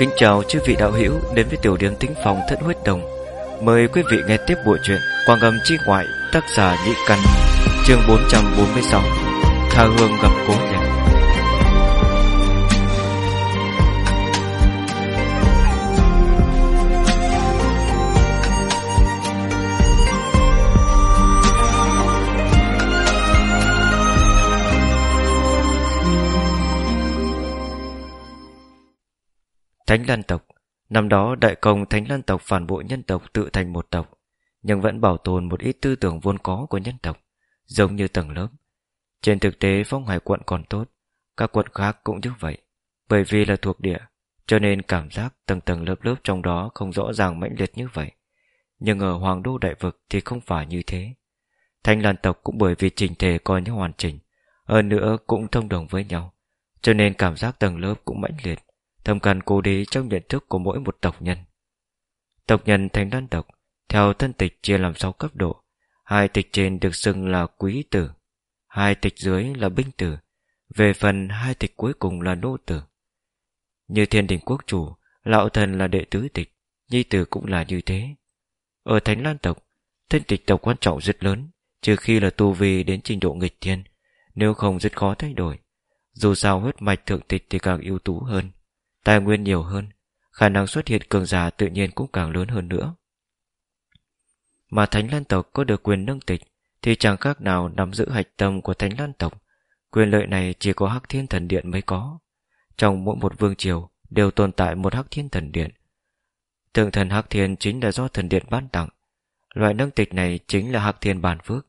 Kính chào chư vị đạo hữu đến với tiểu điểm tính phòng thất huyết đồng. Mời quý vị nghe tiếp bộ truyện Quang âm chi ngoại, tác giả Nhị Căn, chương 446 Tha hương gặp cố nhạc Thánh Lan tộc. Năm đó, đại công Thánh Lan tộc phản bội nhân tộc tự thành một tộc, Nhưng vẫn bảo tồn một ít tư tưởng vốn có của nhân tộc, Giống như tầng lớp. Trên thực tế, phong hải quận còn tốt, Các quận khác cũng như vậy, Bởi vì là thuộc địa, Cho nên cảm giác tầng tầng lớp lớp trong đó Không rõ ràng mãnh liệt như vậy. Nhưng ở Hoàng Đô Đại Vực thì không phải như thế. Thanh Lan tộc cũng bởi vì trình thể coi như hoàn chỉnh, Hơn nữa cũng thông đồng với nhau, Cho nên cảm giác tầng lớp cũng mãnh liệt thâm căn cố đế trong nhận thức của mỗi một tộc nhân. Tộc nhân thành đan tộc, theo thân tịch chia làm 6 cấp độ. Hai tịch trên được xưng là quý tử, hai tịch dưới là binh tử, về phần hai tịch cuối cùng là nô tử. Như thiên đình quốc chủ, lão thần là đệ tứ tịch, nhi tử cũng là như thế. Ở Thánh Lan tộc, thân tịch tộc quan trọng rất lớn, trừ khi là tu vi đến trình độ nghịch thiên, nếu không rất khó thay đổi. Dù sao huyết mạch thượng tịch thì càng ưu tú hơn, tài nguyên nhiều hơn, khả năng xuất hiện cường giả tự nhiên cũng càng lớn hơn nữa. Mà Thánh Lan tộc có được quyền nâng tịch thì chẳng khác nào nắm giữ hạch tâm của Thánh Lan tộc. Quyền lợi này chỉ có Hắc Thiên Thần Điện mới có. Trong mỗi một vương triều đều tồn tại một Hắc Thiên Thần Điện. Tượng thần Hắc Thiên chính là do thần điện ban tặng. Loại nâng tịch này chính là Hắc Thiên bàn phước.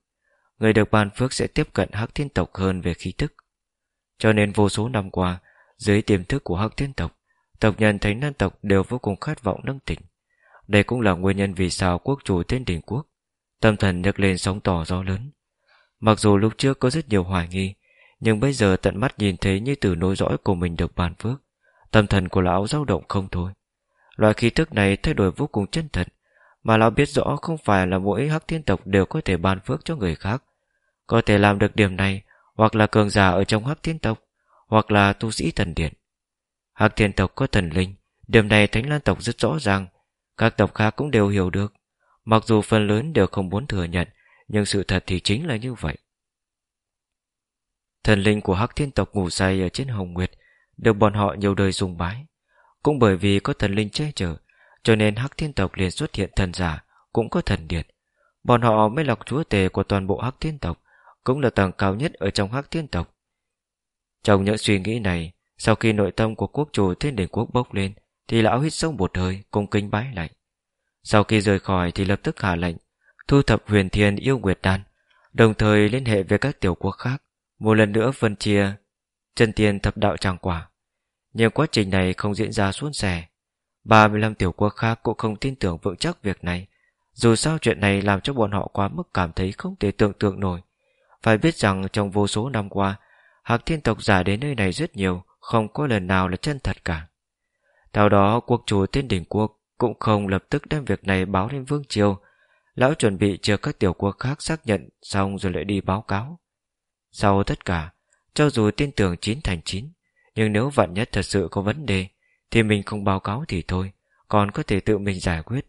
Người được bàn phước sẽ tiếp cận Hắc Thiên tộc hơn về khí tức. Cho nên vô số năm qua, dưới tiềm thức của Hắc Thiên tộc, Tộc nhân Thánh Nan tộc đều vô cùng khát vọng nâng tỉnh. Đây cũng là nguyên nhân vì sao quốc chủ tên đỉnh quốc Tâm thần nhấc lên sóng tỏ gió lớn. Mặc dù lúc trước có rất nhiều hoài nghi, Nhưng bây giờ tận mắt nhìn thấy như từ nối dõi của mình được bàn phước, Tâm thần của lão dao động không thôi. Loại khí thức này thay đổi vô cùng chân thật, Mà lão biết rõ không phải là mỗi hắc thiên tộc đều có thể ban phước cho người khác. Có thể làm được điểm này, Hoặc là cường giả ở trong hắc thiên tộc, Hoặc là tu sĩ thần điện. Hạc thiên tộc có thần linh, Điểm này Thánh Lan tộc rất rõ ràng, Các tộc khác cũng đều hiểu được. Mặc dù phần lớn đều không muốn thừa nhận, Nhưng sự thật thì chính là như vậy. Thần linh của Hắc Thiên tộc ngủ say ở trên Hồng Nguyệt, Được bọn họ nhiều đời dùng bái. Cũng bởi vì có thần linh che chở, Cho nên Hắc Thiên tộc liền xuất hiện thần giả, Cũng có thần điện. Bọn họ mới lọc chúa tề của toàn bộ Hắc Thiên tộc, Cũng là tầng cao nhất ở trong Hắc Thiên tộc. Trong những suy nghĩ này sau khi nội tâm của quốc chủ thiên đỉnh quốc bốc lên, Thì lão hít sâu một hơi, Cung kinh bái lạnh Sau khi rời khỏi thì lập tức hạ lệnh, Thu thập huyền thiên yêu nguyệt đan, Đồng thời liên hệ với các tiểu quốc khác, Một lần nữa phân chia Chân tiền thập đạo tràng quả. Nhưng quá trình này không diễn ra suôn sẻ. 35 tiểu quốc khác cũng không tin tưởng vững chắc việc này. Dù sao chuyện này làm cho bọn họ quá mức cảm thấy không thể tưởng tượng nổi. Phải biết rằng trong vô số năm qua, Hạc thiên tộc giả đến nơi này rất nhiều không có lần nào là chân thật cả. Theo đó, quốc chủ tiên đỉnh quốc cũng không lập tức đem việc này báo lên Vương Triều. Lão chuẩn bị chờ các tiểu quốc khác xác nhận xong rồi lại đi báo cáo. Sau tất cả, cho dù tin tưởng chín thành chín, nhưng nếu vạn nhất thật sự có vấn đề, thì mình không báo cáo thì thôi, còn có thể tự mình giải quyết.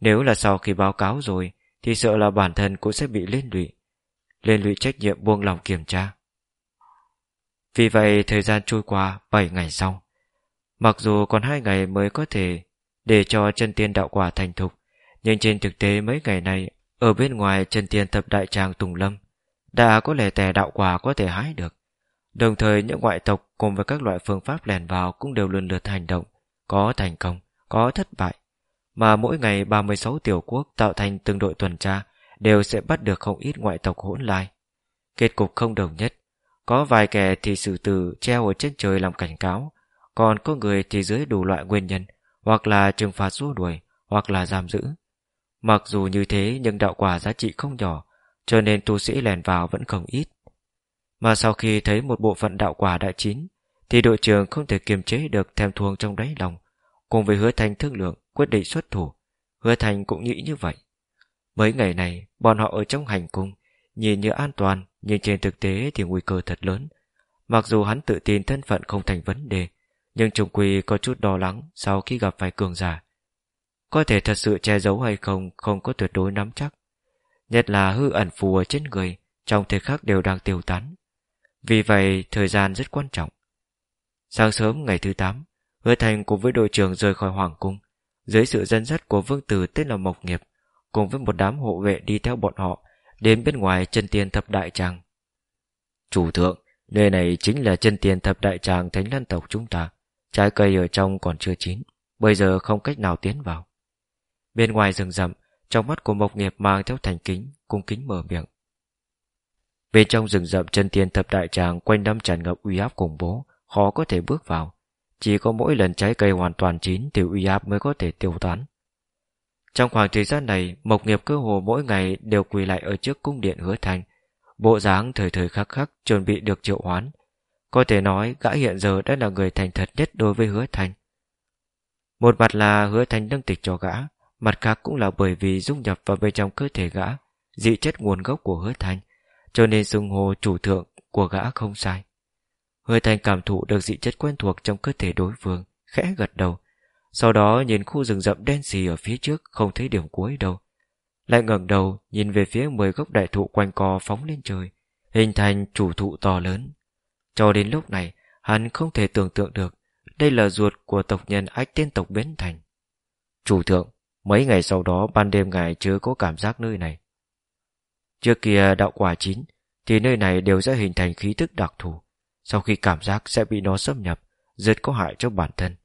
Nếu là sau khi báo cáo rồi, thì sợ là bản thân cũng sẽ bị liên lụy. Liên lụy trách nhiệm buông lòng kiểm tra. Vì vậy thời gian trôi qua 7 ngày sau. Mặc dù còn hai ngày mới có thể Để cho chân tiên đạo quả thành thục Nhưng trên thực tế mấy ngày này Ở bên ngoài chân tiên thập đại tràng Tùng Lâm Đã có lẽ tè đạo quả có thể hái được. Đồng thời những ngoại tộc Cùng với các loại phương pháp lèn vào Cũng đều lần lượt hành động Có thành công, có thất bại. Mà mỗi ngày 36 tiểu quốc tạo thành từng đội tuần tra Đều sẽ bắt được không ít ngoại tộc hỗn lai. Kết cục không đồng nhất có vài kẻ thì xử tử treo ở trên trời làm cảnh cáo, còn có người thì dưới đủ loại nguyên nhân, hoặc là trừng phạt xua đuổi, hoặc là giam giữ. Mặc dù như thế nhưng đạo quả giá trị không nhỏ, cho nên tu sĩ lèn vào vẫn không ít. Mà sau khi thấy một bộ phận đạo quả đã chín, thì đội trưởng không thể kiềm chế được thèm thuồng trong đáy lòng. Cùng với hứa thành thương lượng, quyết định xuất thủ. Hứa thành cũng nghĩ như vậy. Mấy ngày này, bọn họ ở trong hành cung, nhìn như an toàn, nhưng trên thực tế thì nguy cơ thật lớn. Mặc dù hắn tự tin thân phận không thành vấn đề, Nhưng trùng quỳ có chút lo lắng Sau khi gặp phải cường giả. Có thể thật sự che giấu hay không Không có tuyệt đối nắm chắc. Nhất là hư ẩn phù ở trên người Trong thời khắc đều đang tiêu tán. Vì vậy thời gian rất quan trọng. Sáng sớm ngày thứ 8 Hứa Thành cùng với đội trưởng rời khỏi Hoàng Cung. Dưới sự dẫn dắt của vương tử tên là Mộc Nghiệp Cùng với một đám hộ vệ đi theo bọn họ Đến bên ngoài chân tiên thập đại tràng. Chủ thượng, Nơi này chính là chân tiền thập đại tràng thánh lân tộc chúng ta, Trái cây ở trong còn chưa chín, Bây giờ không cách nào tiến vào. Bên ngoài rừng rậm, Trong mắt của Mộc Nghiệp mang theo thành kính, Cung kính mở miệng. Bên trong rừng rậm chân tiền thập đại tràng Quanh năm tràn ngập uy áp khủng bố, Khó có thể bước vào. Chỉ có mỗi lần trái cây hoàn toàn chín Thì uy áp mới có thể tiêu tán. Trong khoảng thời gian này, Mộc Nghiệp cơ hồ mỗi ngày đều quỳ lại ở trước cung điện hứa thành. Bộ dáng thời thời khắc khắc chuẩn bị được triệu hoán. Có thể nói, gã hiện giờ đã là người thành thật nhất đối với hứa thành. Một mặt là hứa thành nâng tịch cho gã, Mặt khác cũng là bởi vì dung nhập vào bên trong cơ thể gã, Dị chất nguồn gốc của hứa thành, Cho nên xưng hô chủ thượng của gã không sai. Hứa thành cảm thụ được dị chất quen thuộc trong cơ thể đối phương, Khẽ gật đầu sau đó nhìn khu rừng rậm đen xì ở phía trước Không thấy điểm cuối đâu lại ngẩng đầu nhìn về phía mười gốc đại thụ quanh co phóng lên trời, hình thành chủ thụ to lớn. Cho đến lúc này, hắn không thể tưởng tượng được đây là ruột của tộc nhân ách tiên tộc Bến Thành. Chủ thượng, mấy ngày sau đó ban đêm ngài chưa có cảm giác nơi này. Trước kia đạo quả chín, thì nơi này đều sẽ hình thành khí tức đặc thù. Sau khi cảm giác sẽ bị nó xâm nhập, rất có hại cho bản thân.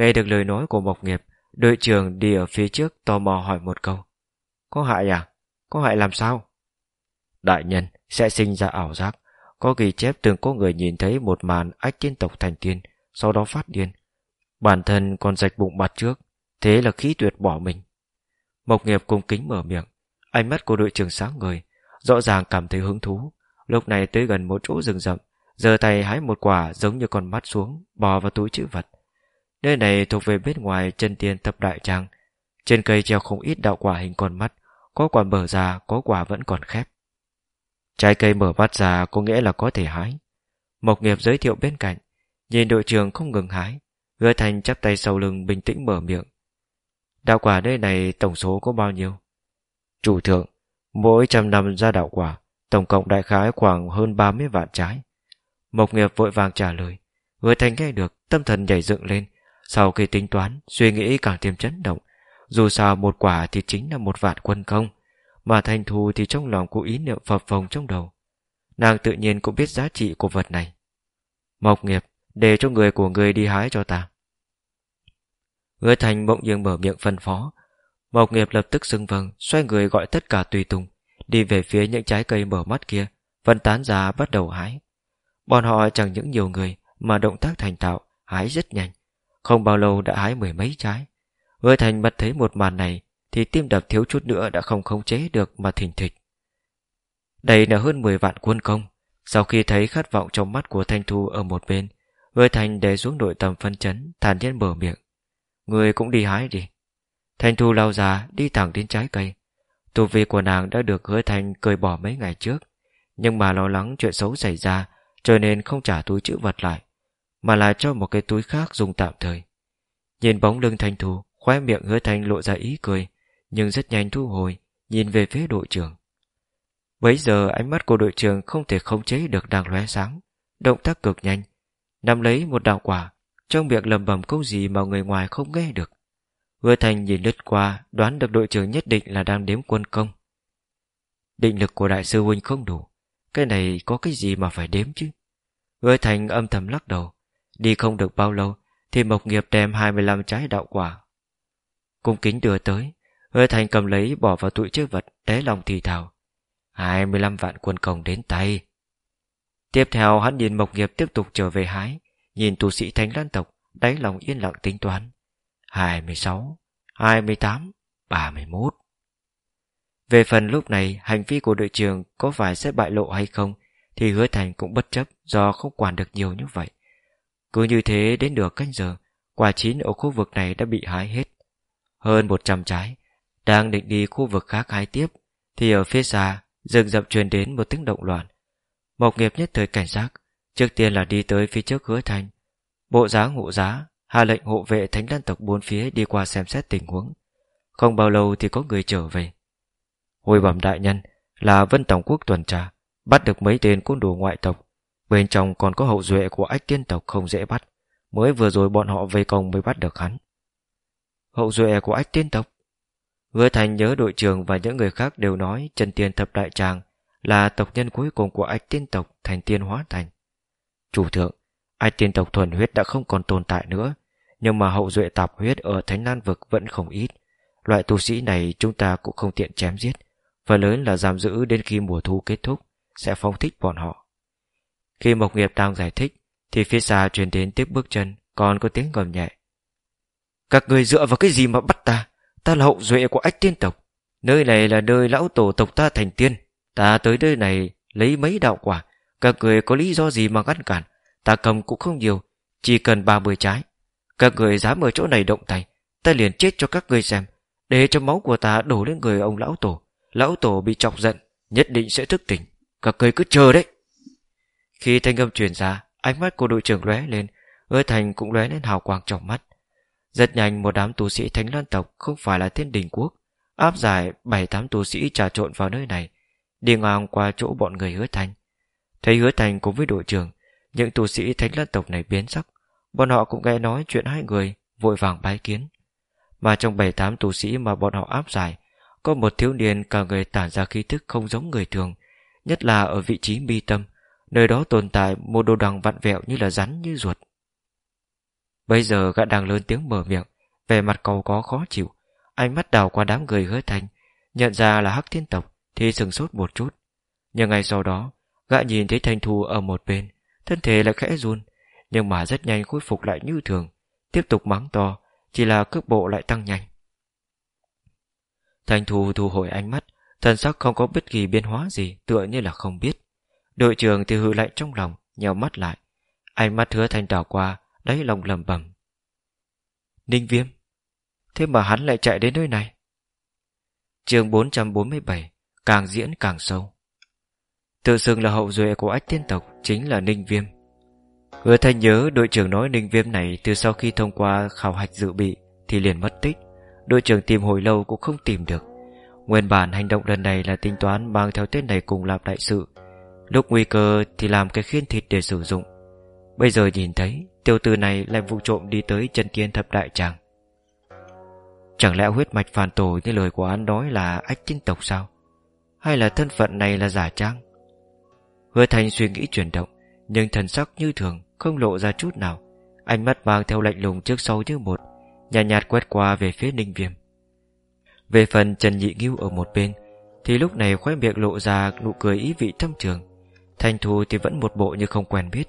Nghe được lời nói của Mộc Nghiệp, đội trưởng đi ở phía trước tò mò hỏi một câu. Có hại à? Có hại làm sao? Đại nhân sẽ sinh ra ảo giác. Có ghi chép từng có người nhìn thấy một màn ách tiên tộc thành tiên, sau đó phát điên. Bản thân còn rạch bụng mặt trước, thế là khí tuyệt bỏ mình. Mộc nghiệp cung kính mở miệng, ánh mắt của đội trưởng sáng người, rõ ràng cảm thấy hứng thú. Lúc này tới gần một chỗ rừng rậm, giơ tay hái một quả giống như con mắt xuống, bò vào túi chữ vật. Nơi này thuộc về bên ngoài chân tiên tập đại trang. Trên cây treo không ít đạo quả hình con mắt, có quả mở ra Có quả vẫn còn khép. Trái cây mở mắt ra có nghĩa là có thể hái. Mộc nghiệp giới thiệu bên cạnh Nhìn đội trưởng không ngừng hái Hứa thành chắp tay sau lưng bình tĩnh mở miệng. Đạo quả nơi này tổng số có bao nhiêu? Chủ thượng Mỗi trăm năm ra đạo quả Tổng cộng đại khái khoảng hơn 30 vạn trái. Mộc nghiệp vội vàng trả lời. Hứa thành nghe được Tâm thần nhảy dựng lên sau khi tính toán, Suy nghĩ càng thêm chấn động. Dù sao một quả thì chính là một vạn quân công, Mà thành thu thì trong lòng cô ý niệm phập phồng trong đầu. Nàng tự nhiên cũng biết giá trị của vật này. Mộc nghiệp, Để cho người của người đi hái cho ta. Hứa thành bỗng dưng mở miệng phân phó. Mộc nghiệp lập tức xưng vâng Xoay người gọi tất cả tùy tùng, Đi về phía những trái cây mở mắt kia, Phân tán ra bắt đầu hái. Bọn họ chẳng những nhiều người, Mà động tác thành tạo, Hái rất nhanh. Không bao lâu đã hái mười mấy trái. Hứa Thành bật thấy một màn này, Thì tim đập thiếu chút nữa đã không khống chế được mà thình thịch. Đây là hơn 10 vạn quân công. Sau khi thấy khát vọng trong mắt của Thanh Thu ở một bên, Hứa Thành để xuống nội tầm phân chấn, Thản nhiên mở miệng. Người cũng đi hái đi. Thanh Thu lao ra, đi thẳng đến trái cây. Tu vi của nàng đã được hứa Thành cười bỏ mấy ngày trước, Nhưng mà lo lắng chuyện xấu xảy ra, Cho nên không trả túi chữ vật lại. Mà là cho một cái túi khác dùng tạm thời. Nhìn bóng lưng Thanh Thu khóe miệng hứa thanh lộ ra ý cười, Nhưng rất nhanh thu hồi, Nhìn về phía đội trưởng. Bấy giờ, ánh mắt của đội trưởng không thể khống chế được đang lóe sáng, Động tác cực nhanh, Nắm lấy một đạo quả, Trong miệng lầm bầm câu gì mà người ngoài không nghe được. Hứa Thành nhìn lướt qua, Đoán được đội trưởng nhất định là đang đếm quân công. Định lực của đại sư huynh không đủ, Cái này có cái gì mà phải đếm chứ? Hứa Thành âm thầm lắc đầu Đi không được bao lâu, Thì Mộc Nghiệp đem 25 trái đạo quả, Cung kính đưa tới. Hứa thành cầm lấy, bỏ vào túi chứa vật Đáy lòng thì thào 25 vạn quân công đến tay. Tiếp theo, hắn nhìn Mộc Nghiệp tiếp tục trở về hái, Nhìn tu sĩ thánh lan tộc, Đáy lòng yên lặng tính toán. 26 28 31 Về phần lúc này, Hành vi của đội trưởng có phải sẽ bại lộ hay không, Thì hứa thành cũng bất chấp Do không quản được nhiều như vậy. Cứ như thế đến được canh giờ Quả chín ở khu vực này đã bị hái hết hơn 100 trái. Đang định đi khu vực khác hái tiếp, thì ở phía xa, rừng rậm truyền đến một tiếng động loạn. Mộc nghiệp nhất thời cảnh giác, trước tiên là đi tới phía trước hứa thành. Bộ giá ngụ giá Hạ lệnh hộ vệ thánh lan tộc bốn phía đi qua xem xét tình huống Không bao lâu thì có người trở về Hồi bẩm đại nhân Là Vân Tổng Quốc tuần tra Bắt được mấy tên côn đồ ngoại tộc Bên trong còn có hậu duệ của ách tiên tộc không dễ bắt Mới vừa rồi bọn họ vây công mới bắt được hắn Hậu duệ của ách tiên tộc Hứa Thành nhớ đội trưởng và những người khác đều nói Trần Tiên Thập Đại Tràng là tộc nhân cuối cùng của ách tiên tộc thành tiên hóa thành. Chủ thượng, ách tiên tộc thuần huyết đã không còn tồn tại nữa, nhưng mà hậu duệ tạp huyết ở Thánh Lan Vực vẫn không ít. Loại tu sĩ này chúng ta cũng không tiện chém giết, phần lớn là giam giữ đến khi mùa thu kết thúc, sẽ phong thích bọn họ. Khi Mộc Nghiệp đang giải thích, thì phía xa truyền đến tiếp bước chân, còn có tiếng gầm nhẹ. Các người dựa vào cái gì mà bắt ta? Ta là hậu duệ của ách tiên tộc. Nơi này là nơi lão tổ tộc ta thành tiên. Ta tới nơi này lấy mấy đạo quả. Các người có lý do gì mà ngăn cản? Ta cầm cũng không nhiều, chỉ cần ba mươi trái. Các người dám ở chỗ này động tay, ta liền chết cho các người xem. Để cho máu của ta đổ lên người ông lão tổ. Lão tổ bị chọc giận, nhất định sẽ thức tỉnh. Các người cứ chờ đấy. Khi thanh âm truyền ra, ánh mắt của đội trưởng lóe lên, Hứa Thành cũng lóe lên hào quang trong mắt. Rất nhanh một đám tu sĩ Thánh Lan tộc không phải là thiên đình quốc, áp giải bảy tám tu sĩ trà trộn vào nơi này, đi ngang qua chỗ bọn người hứa thành. Thấy hứa thành cùng với đội trưởng, những tu sĩ Thánh Lan tộc này biến sắc, bọn họ cũng nghe nói chuyện hai người, vội vàng bái kiến. Mà trong bảy tám tu sĩ mà bọn họ áp giải, có một thiếu niên cả người tản ra khí thức không giống người thường, nhất là ở vị trí mi tâm, nơi đó tồn tại một đồ đằng vặn vẹo như là rắn như ruột. Bây giờ gã đang lớn tiếng mở miệng Về mặt cầu có khó chịu. Ánh mắt đào qua đám người hứa thành, Nhận ra là hắc thiên tộc Thì sừng sốt một chút. Nhưng ngay sau đó, Gã nhìn thấy thanh thu ở một bên, Thân thể lại khẽ run, Nhưng mà rất nhanh khôi phục lại như thường, Tiếp tục mắng to, Chỉ là cước bộ lại tăng nhanh. Thanh thu thu hồi ánh mắt, Thần sắc không có bất kỳ biến hóa gì, Tựa như là không biết. Đội trưởng thì hự lạnh trong lòng nhèo mắt lại. Ánh mắt hứa thanh đảo qua, Đáy lòng lầm bầm Ninh viêm, Thế mà hắn lại chạy đến nơi này? Chương 447 Càng diễn càng sâu. Tự xưng là hậu duệ của ách tiên tộc Chính là Ninh Viêm. Hứa thanh nhớ đội trưởng nói Ninh Viêm này Từ sau khi thông qua khảo hạch dự bị Thì liền mất tích. Đội trưởng tìm hồi lâu cũng không tìm được. Nguyên bản hành động lần này là tính toán Mang theo tên này cùng làm đại sự. Lúc nguy cơ thì làm cái khiên thịt để sử dụng. Bây giờ nhìn thấy tiêu tử này lại vụ trộm đi tới chân tiên thập đại tràng. Chẳng lẽ huyết mạch phản tổ như lời của anh nói là ách chính tộc sao? Hay là thân phận này là giả trang? Hứa thành suy nghĩ chuyển động, Nhưng thần sắc như thường, Không lộ ra chút nào. Ánh mắt mang theo lạnh lùng trước sau như một Nhạt nhạt quét qua về phía ninh viêm. Về phần Trần Nhị Nghiêu ở một bên, Thì lúc này khoái miệng lộ ra nụ cười ý vị thâm trường. Thanh Thu thì vẫn một bộ như không quen biết.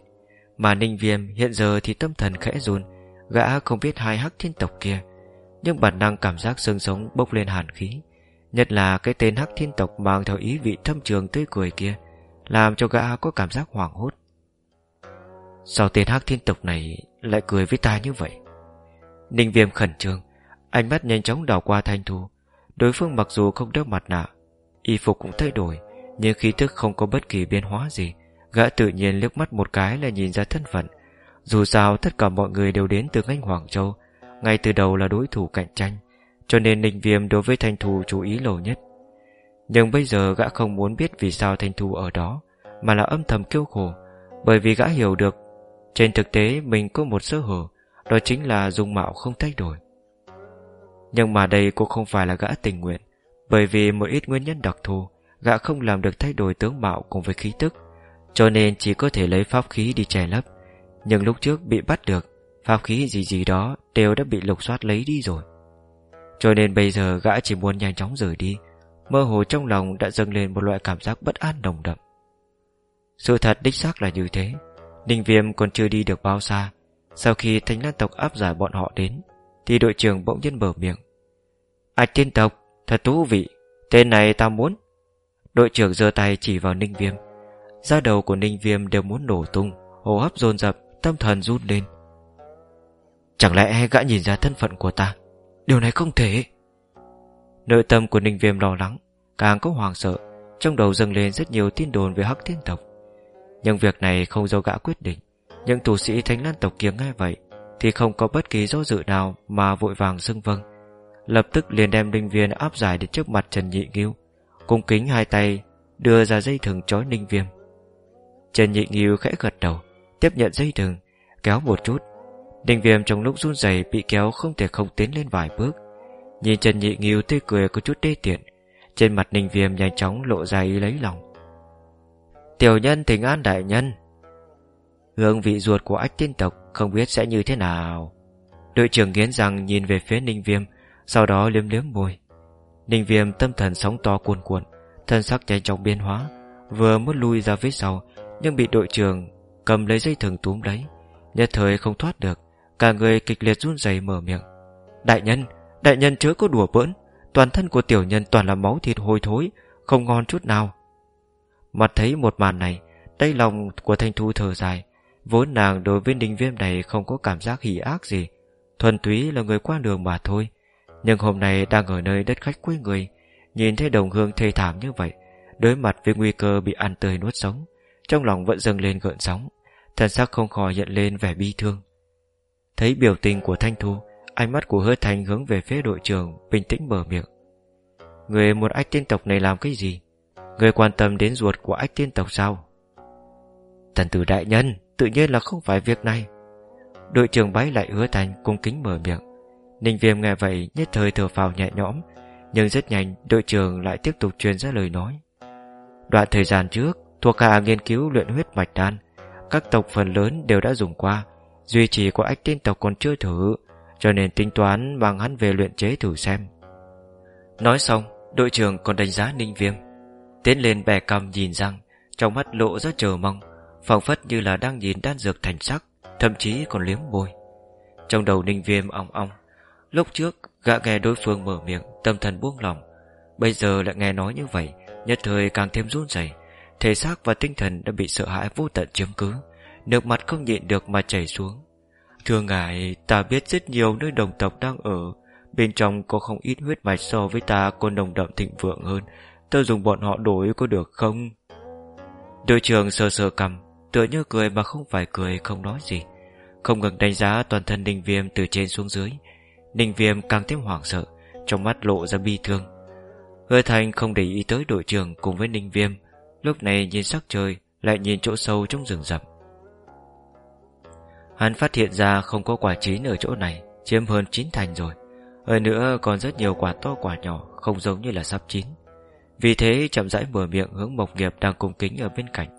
Mà Ninh Viêm hiện giờ thì tâm thần khẽ run, Gã không biết hai hắc thiên tộc kia. Nhưng bản năng cảm giác xương sống bốc lên hàn khí. Nhất là cái tên hắc thiên tộc mang theo ý vị thâm trường tươi cười kia, Làm cho gã có cảm giác hoảng hốt. Sao tên hắc thiên tộc này lại cười với ta như vậy? Ninh Viêm khẩn trương, Ánh mắt nhanh chóng đảo qua thanh thu. Đối phương mặc dù không đeo mặt nạ, Y phục cũng thay đổi nhưng khí thức không có bất kỳ biến hóa gì. Gã tự nhiên liếc mắt một cái là nhìn ra thân phận. Dù sao, tất cả mọi người đều đến từ ngành Hoàng Châu. Ngay từ đầu là đối thủ cạnh tranh, Cho nên Ninh Viêm đối với Thanh Thu chú ý lâu nhất. Nhưng bây giờ gã không muốn biết vì sao Thanh Thu ở đó, Mà là âm thầm kêu khổ. Bởi vì gã hiểu được, Trên thực tế mình có một sơ hở, Đó chính là dung mạo không thay đổi. Nhưng mà đây cũng không phải là gã tình nguyện, Bởi vì một ít nguyên nhân đặc thù. Gã không làm được thay đổi tướng mạo cùng với khí tức, cho nên chỉ có thể lấy pháp khí đi che lấp. Nhưng lúc trước bị bắt được, Pháp khí gì gì đó đều đã bị lục soát lấy đi rồi. Cho nên bây giờ gã chỉ muốn nhanh chóng rời đi, Mơ hồ trong lòng đã dâng lên một loại cảm giác bất an nồng đậm. Sự thật đích xác là như thế. Ninh Viêm còn chưa đi được bao xa, Sau khi thánh lan tộc áp giải bọn họ đến, Thì đội trưởng bỗng nhiên mở miệng. Ảch tiên tộc, Thật thú vị, Tên này ta muốn Đội trưởng giơ tay chỉ vào Ninh Viêm. Da đầu của Ninh Viêm đều muốn nổ tung, Hô hấp dồn dập, Tâm thần rút lên. Chẳng lẽ gã nhìn ra thân phận của ta? Điều này không thể. Nội tâm của Ninh Viêm lo lắng, Càng có hoàng sợ, Trong đầu dâng lên rất nhiều tin đồn về hắc thiên tộc. Nhưng việc này không do gã quyết định. Những tù sĩ thánh lan tộc kia nghe vậy, Thì không có bất kỳ do dự nào Mà vội vàng xưng vâng. Lập tức liền đem ninh viên áp giải đến trước mặt Trần Nhị Nghiêu. Cung kính hai tay, Đưa ra dây thừng trói ninh viêm. Trần Nhị Nghiêu khẽ gật đầu, Tiếp nhận dây thừng, Kéo một chút. Ninh viêm trong lúc run rẩy bị kéo không thể không tiến lên vài bước. Nhìn Trần Nhị Nghiêu tươi cười có chút đê tiện, Trên mặt Ninh viêm nhanh chóng lộ ra ý lấy lòng. Tiểu nhân, thỉnh an đại nhân. Hương vị ruột của ách tiên tộc Không biết sẽ như thế nào. Đội trưởng nghiến rằng nhìn về phía Ninh Viêm, Sau đó liếm liếm môi. Ninh Viêm tâm thần sóng to cuồn cuộn Thân sắc nhanh chóng biến hóa Vừa muốn lui ra phía sau Nhưng bị đội trưởng cầm lấy dây thừng túm lấy Nhất thời không thoát được Cả người kịch liệt run rẩy mở miệng. Đại nhân, đại nhân chớ có đùa bỡn Toàn thân của tiểu nhân toàn là máu thịt hôi thối Không ngon chút nào. Mặt thấy một màn này Tay lòng của thanh thu thở dài Vốn nàng đối với ninh viêm này Không có cảm giác hỉ ác gì Thuần túy là người qua đường mà thôi nhưng hôm nay đang ở nơi đất khách quê người, Nhìn thấy đồng hương thê thảm như vậy, Đối mặt với nguy cơ bị ăn tươi nuốt sống, Trong lòng vẫn dâng lên gợn sóng, Thần sắc không khỏi nhận lên vẻ bi thương. Thấy biểu tình của Thanh Thu, Ánh mắt của hứa thành hướng về phía đội trưởng Bình tĩnh mở miệng. Người một ách tiên tộc này làm cái gì? Người quan tâm đến ruột của ách tiên tộc sao? Thần tử đại nhân, Tự nhiên là không phải việc này. Đội trưởng bái lại hứa thành cung kính mở miệng. Ninh viêm nghe vậy, nhất thời thở phào nhẹ nhõm, Nhưng rất nhanh đội trưởng lại tiếp tục truyền ra lời nói. Đoạn thời gian trước, Thuộc hạ nghiên cứu luyện huyết mạch đan, Các tộc phần lớn đều đã dùng qua, Duy trì của ách tiên tộc còn chưa thử, Cho nên tính toán mang hắn về luyện chế thử xem. Nói xong, Đội trưởng còn đánh giá ninh viêm, Tiến lên bè cầm nhìn răng Trong mắt lộ ra chờ mong, phảng phất như là đang nhìn đan dược thành sắc, Thậm chí còn liếm môi. Trong đầu ninh viêm ong ong Lúc trước, gã nghe đối phương mở miệng, Tâm thần buông lòng Bây giờ lại nghe nói như vậy, Nhất thời càng thêm run rẩy. Thể xác và tinh thần đã bị sợ hãi vô tận chiếm cứ. Nước mặt không nhịn được mà chảy xuống. Thưa ngài, Ta biết rất nhiều nơi đồng tộc đang ở. Bên trong có không ít huyết mạch so với ta Có nồng đậm thịnh vượng hơn. Ta dùng bọn họ đổi có được không? Đội trưởng sờ sờ cầm Tựa như cười mà không phải cười, không nói gì. Không ngừng đánh giá toàn thân đình Viêm từ trên xuống dưới Ninh Viêm càng thêm hoảng sợ, Trong mắt lộ ra bi thương. Hứa Thành không để ý tới đội trưởng cùng với Ninh Viêm, Lúc này nhìn sắc trời, Lại nhìn chỗ sâu trong rừng rậm. Hắn phát hiện ra không có quả chín ở chỗ này, Chiếm hơn chín thành rồi. Hơn nữa còn rất nhiều quả to quả nhỏ, Không giống như là sắp chín. Vì thế chậm rãi mở miệng hướng Mộc Nghiệp đang cung kính ở bên cạnh.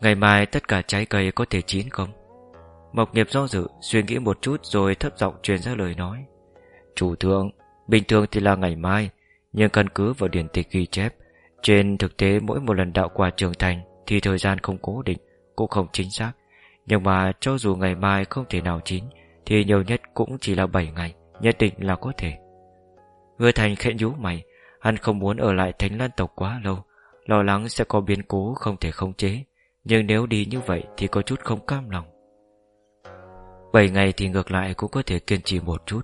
Ngày mai tất cả trái cây có thể chín không? Mộc nghiệp do dự, Suy nghĩ một chút rồi thấp giọng truyền ra lời nói. Chủ thượng, Bình thường thì là ngày mai, Nhưng căn cứ vào điển tịch ghi chép, Trên thực tế mỗi một lần đạo quả trưởng thành Thì thời gian không cố định, Cũng không chính xác. Nhưng mà cho dù ngày mai không thể nào chín Thì nhiều nhất cũng chỉ là 7 ngày, Nhất định là có thể. Hứa thành khẽ nhú mày, Hắn không muốn ở lại thánh lan tộc quá lâu, Lo lắng sẽ có biến cố không thể không chế. Nhưng nếu đi như vậy Thì có chút không cam lòng. Bảy ngày thì ngược lại cũng có thể kiên trì một chút.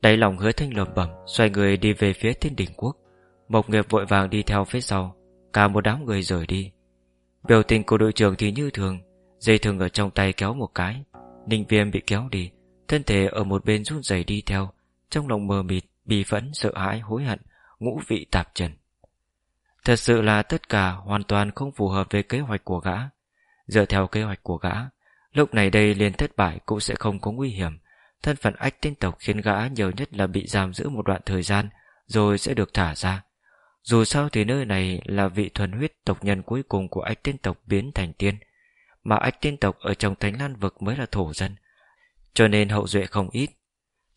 Đáy lòng hứa thanh lầm bẩm Xoay người đi về phía thiên đỉnh quốc. Mộc nghiệp vội vàng đi theo phía sau Cả một đám người rời đi. Biểu tình của đội trưởng thì như thường Dây thừng ở trong tay kéo một cái. Ninh viêm bị kéo đi Thân thể ở một bên run rẩy đi theo Trong lòng mờ mịt, bi phẫn, sợ hãi, hối hận Ngũ vị tạp trần. Thật sự là tất cả hoàn toàn không phù hợp với kế hoạch của gã. Dựa theo kế hoạch của gã Lúc này đây liền thất bại cũng sẽ không có nguy hiểm. Thân phận ách tinh tộc khiến gã nhiều nhất là bị giam giữ một đoạn thời gian, Rồi sẽ được thả ra. Dù sao thì nơi này là vị thuần huyết tộc nhân cuối cùng của ách tiên tộc biến thành tiên. Mà ách tiên tộc ở trong thánh lan vực mới là thổ dân, Cho nên hậu duệ không ít.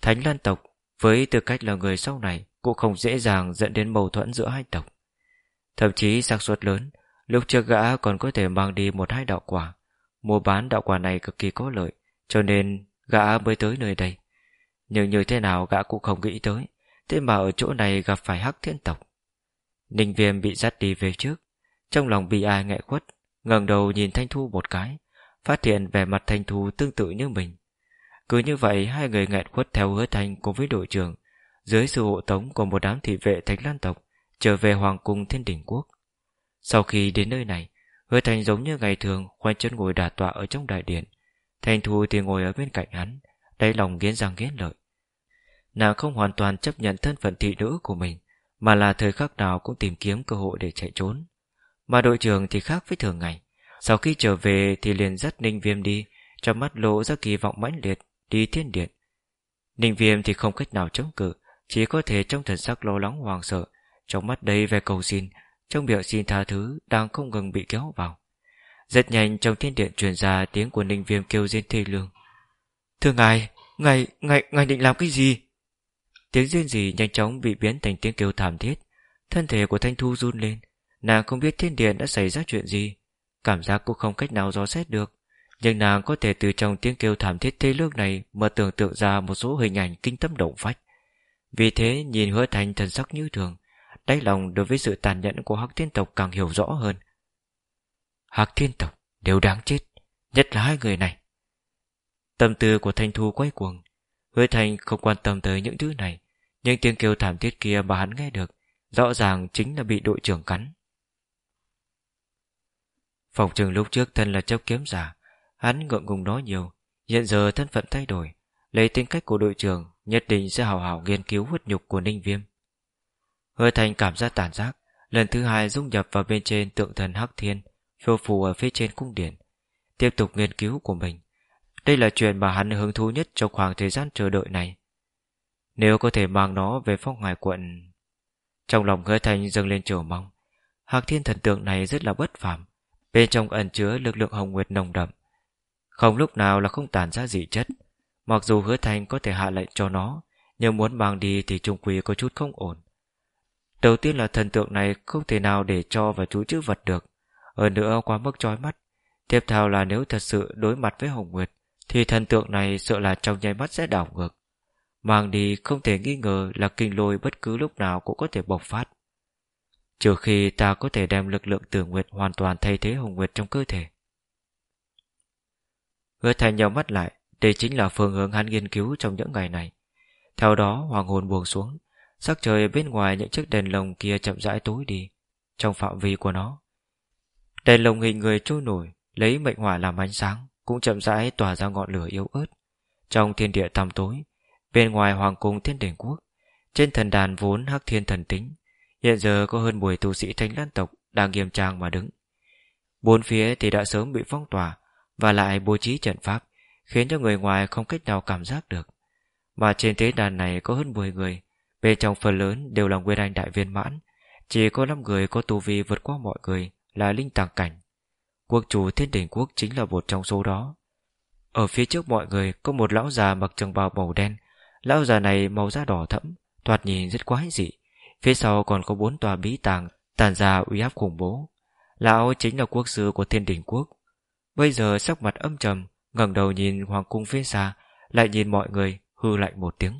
Thánh lan tộc với tư cách là người sau này Cũng không dễ dàng dẫn đến mâu thuẫn giữa hai tộc. Thậm chí xác suất lớn, Lúc trước gã còn có thể mang đi một hai đạo quả Mua bán đạo quả này cực kỳ có lợi Cho nên gã mới tới nơi đây. Nhưng như thế nào gã cũng không nghĩ tới Thế mà ở chỗ này gặp phải hắc thiên tộc. Ninh viêm bị dắt đi về trước Trong lòng bị ai nghẹ khuất ngẩng đầu nhìn Thanh Thu một cái Phát hiện vẻ mặt Thanh Thu tương tự như mình. Cứ như vậy hai người nghẹn khuất theo hứa thanh cùng với đội trưởng Dưới sự hộ tống của một đám thị vệ thánh lan tộc trở về Hoàng cung Thiên Đỉnh Quốc. Sau khi đến nơi này, Hứa Thành giống như ngày thường, Khoanh chân ngồi đà tọa ở trong đại điện. Thành Thu thì ngồi ở bên cạnh hắn, Đáy lòng nghiến răng nghiến lợi. Nàng không hoàn toàn chấp nhận thân phận thị nữ của mình, Mà là thời khắc nào cũng tìm kiếm cơ hội để chạy trốn. Mà đội trưởng thì khác với thường ngày. Sau khi trở về thì liền dắt Ninh Viêm đi, Trong mắt lộ ra kỳ vọng mãnh liệt, Đi thiên điện. Ninh Viêm thì không cách nào chống cự, Chỉ có thể trong thần sắc lo lắng hoàng sợ, Trong mắt đầy vẻ cầu xin trong miệng xin tha thứ Đang không ngừng bị kéo vào. Rất nhanh trong thiên điện truyền ra Tiếng của Ninh Viêm kêu riêng thê lương. Thưa ngài Ngài, ngài, ngài định làm cái gì? Tiếng riêng gì nhanh chóng bị biến thành tiếng kêu thảm thiết. Thân thể của Thanh Thu run lên. Nàng không biết thiên điện đã xảy ra chuyện gì. Cảm giác cũng không cách nào dò xét được. Nhưng nàng có thể từ trong tiếng kêu thảm thiết thê lương này Mà tưởng tượng ra một số hình ảnh kinh tâm động phách. Vì thế nhìn hứa thành thần sắc như thường. Đáy lòng đối với sự tàn nhẫn của Hắc Thiên Tộc càng hiểu rõ hơn. Hắc Thiên Tộc đều đáng chết, Nhất là hai người này. Tâm tư của Thanh Thu quay cuồng, Hứa Thành không quan tâm tới những thứ này, Nhưng tiếng kêu thảm thiết kia mà hắn nghe được, Rõ ràng chính là bị đội trưởng cắn. Phòng trường lúc trước thân là chấp kiếm giả, Hắn ngượng ngùng nói nhiều, Hiện giờ thân phận thay đổi, Lấy tính cách của đội trưởng, Nhất định sẽ hào hào nghiên cứu huyết nhục của Ninh Viêm. Hứa Thành cảm giác tàn giác Lần thứ hai dung nhập vào bên trên tượng thần Hắc Thiên Phiêu phù ở phía trên cung điển Tiếp tục nghiên cứu của mình đây là chuyện mà hắn hứng thú nhất trong khoảng thời gian chờ đợi này. Nếu có thể mang nó về phong hải quận... Trong lòng hứa thành dâng lên chờ mong. Hạc thiên thần tượng này rất là bất phàm. Bên trong ẩn chứa lực lượng hồng nguyệt nồng đậm. Không lúc nào là không tản ra dị chất. Mặc dù hứa thành có thể hạ lệnh cho nó, nhưng muốn mang đi thì trung quý có chút không ổn. Đầu tiên là thần tượng này không thể nào để cho và chú chữ vật được. Ở nữa quá mức chói mắt. Tiếp theo là nếu thật sự đối mặt với Hồng Nguyệt, thì thần tượng này sợ là trong nháy mắt sẽ đảo ngược. Mang đi không thể nghi ngờ là kinh lôi bất cứ lúc nào cũng có thể bộc phát. Trừ khi ta có thể đem lực lượng tử nguyệt hoàn toàn thay thế hồng nguyệt trong cơ thể. Hứa thành nhau mắt lại, đây chính là phương hướng hắn nghiên cứu trong những ngày này. Theo đó hoàng hồn buông xuống, sắc trời bên ngoài những chiếc đèn lồng kia chậm rãi tối đi, trong phạm vi của nó. Đèn lồng hình người trôi nổi, lấy mệnh hỏa làm ánh sáng, cũng chậm rãi tỏa ra ngọn lửa yếu ớt. Trong thiên địa tăm tối, bên ngoài hoàng cung thiên đỉnh quốc, trên thần đàn vốn hắc thiên thần tính, hiện giờ có hơn 10 tu sĩ thanh lan tộc đang nghiêm trang mà đứng. Bốn phía thì đã sớm bị phong tỏa và lại bố trí trận pháp, khiến cho người ngoài không cách nào cảm giác được. Mà trên tế đàn này có hơn 10 người, bên trong phần lớn đều là nguyên anh đại viên mãn, chỉ có 5 người có tu vi vượt qua mọi người là linh tàng cảnh. Quốc chủ thiên đỉnh quốc chính là một trong số đó. Ở phía trước mọi người Có một lão già mặc trường bào màu đen. Lão già này màu da đỏ thẫm Thoạt nhìn rất quái dị. Phía sau còn có bốn tòa bí tàng Tàn ra uy áp khủng bố. Lão chính là quốc sư của thiên đỉnh quốc. Bây giờ sắc mặt âm trầm ngẩng đầu nhìn hoàng cung phía xa Lại nhìn mọi người hư lạnh một tiếng.